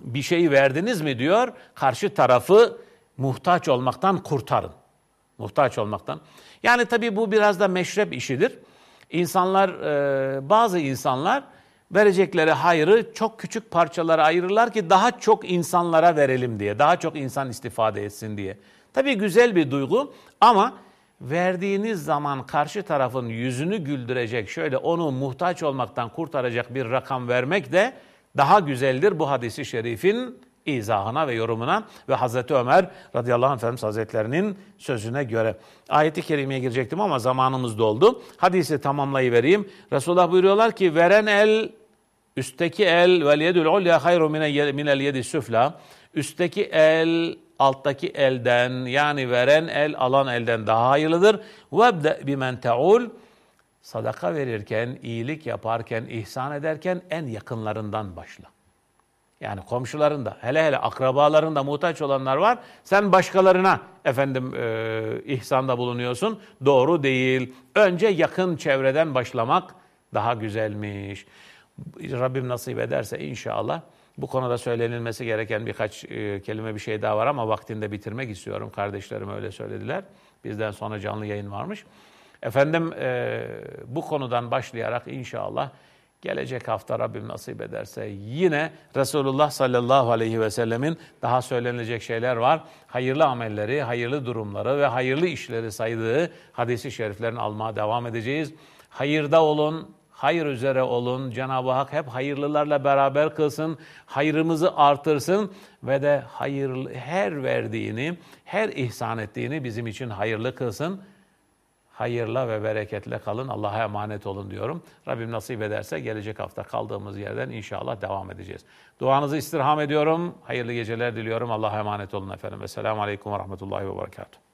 bir şeyi verdiniz mi diyor. Karşı tarafı muhtaç olmaktan kurtarın. Muhtaç olmaktan. Yani tabii bu biraz da meşrep işidir. İnsanlar, e, bazı insanlar verecekleri hayrı çok küçük parçalara ayırırlar ki daha çok insanlara verelim diye, daha çok insan istifade etsin diye. Tabii güzel bir duygu ama verdiğiniz zaman karşı tarafın yüzünü güldürecek, şöyle onu muhtaç olmaktan kurtaracak bir rakam vermek de daha güzeldir bu hadisi şerifin izahına ve yorumuna ve Hazreti Ömer radıyallahu anh Efendimiz Hazretlerinin sözüne göre. Ayeti kerimeye girecektim ama zamanımız doldu. Hadisi tamamlayıvereyim. Resulullah buyuruyorlar ki veren el üstteki el vel yedül ulya hayru minel yedi süfla. Üstteki el alttaki elden yani veren el alan elden daha hayırlıdır. Vebde bimen teul sadaka verirken, iyilik yaparken, ihsan ederken en yakınlarından başla. Yani komşularında, hele hele akrabalarında muhtaç olanlar var. Sen başkalarına efendim e, ihsanda bulunuyorsun. Doğru değil. Önce yakın çevreden başlamak daha güzelmiş. Rabbim nasip ederse inşallah bu konuda söylenilmesi gereken birkaç e, kelime bir şey daha var ama vaktinde bitirmek istiyorum. Kardeşlerim öyle söylediler. Bizden sonra canlı yayın varmış. Efendim e, bu konudan başlayarak inşallah gelecek hafta Rabbim nasip ederse yine Resulullah sallallahu aleyhi ve sellemin daha söylenilecek şeyler var. Hayırlı amelleri, hayırlı durumları ve hayırlı işleri saydığı hadisi şeriflerini almaya devam edeceğiz. Hayırda olun, hayır üzere olun. Cenab-ı Hak hep hayırlılarla beraber kılsın, hayrımızı artırsın ve de hayır her verdiğini, her ihsan ettiğini bizim için hayırlı kılsın hayırla ve bereketle kalın. Allah'a emanet olun diyorum. Rabbim nasip ederse gelecek hafta kaldığımız yerden inşallah devam edeceğiz. Duanızı istirham ediyorum. Hayırlı geceler diliyorum. Allah'a emanet olun efendim. Esselamu Aleyküm ve Rahmetullahi ve Berekatuhu.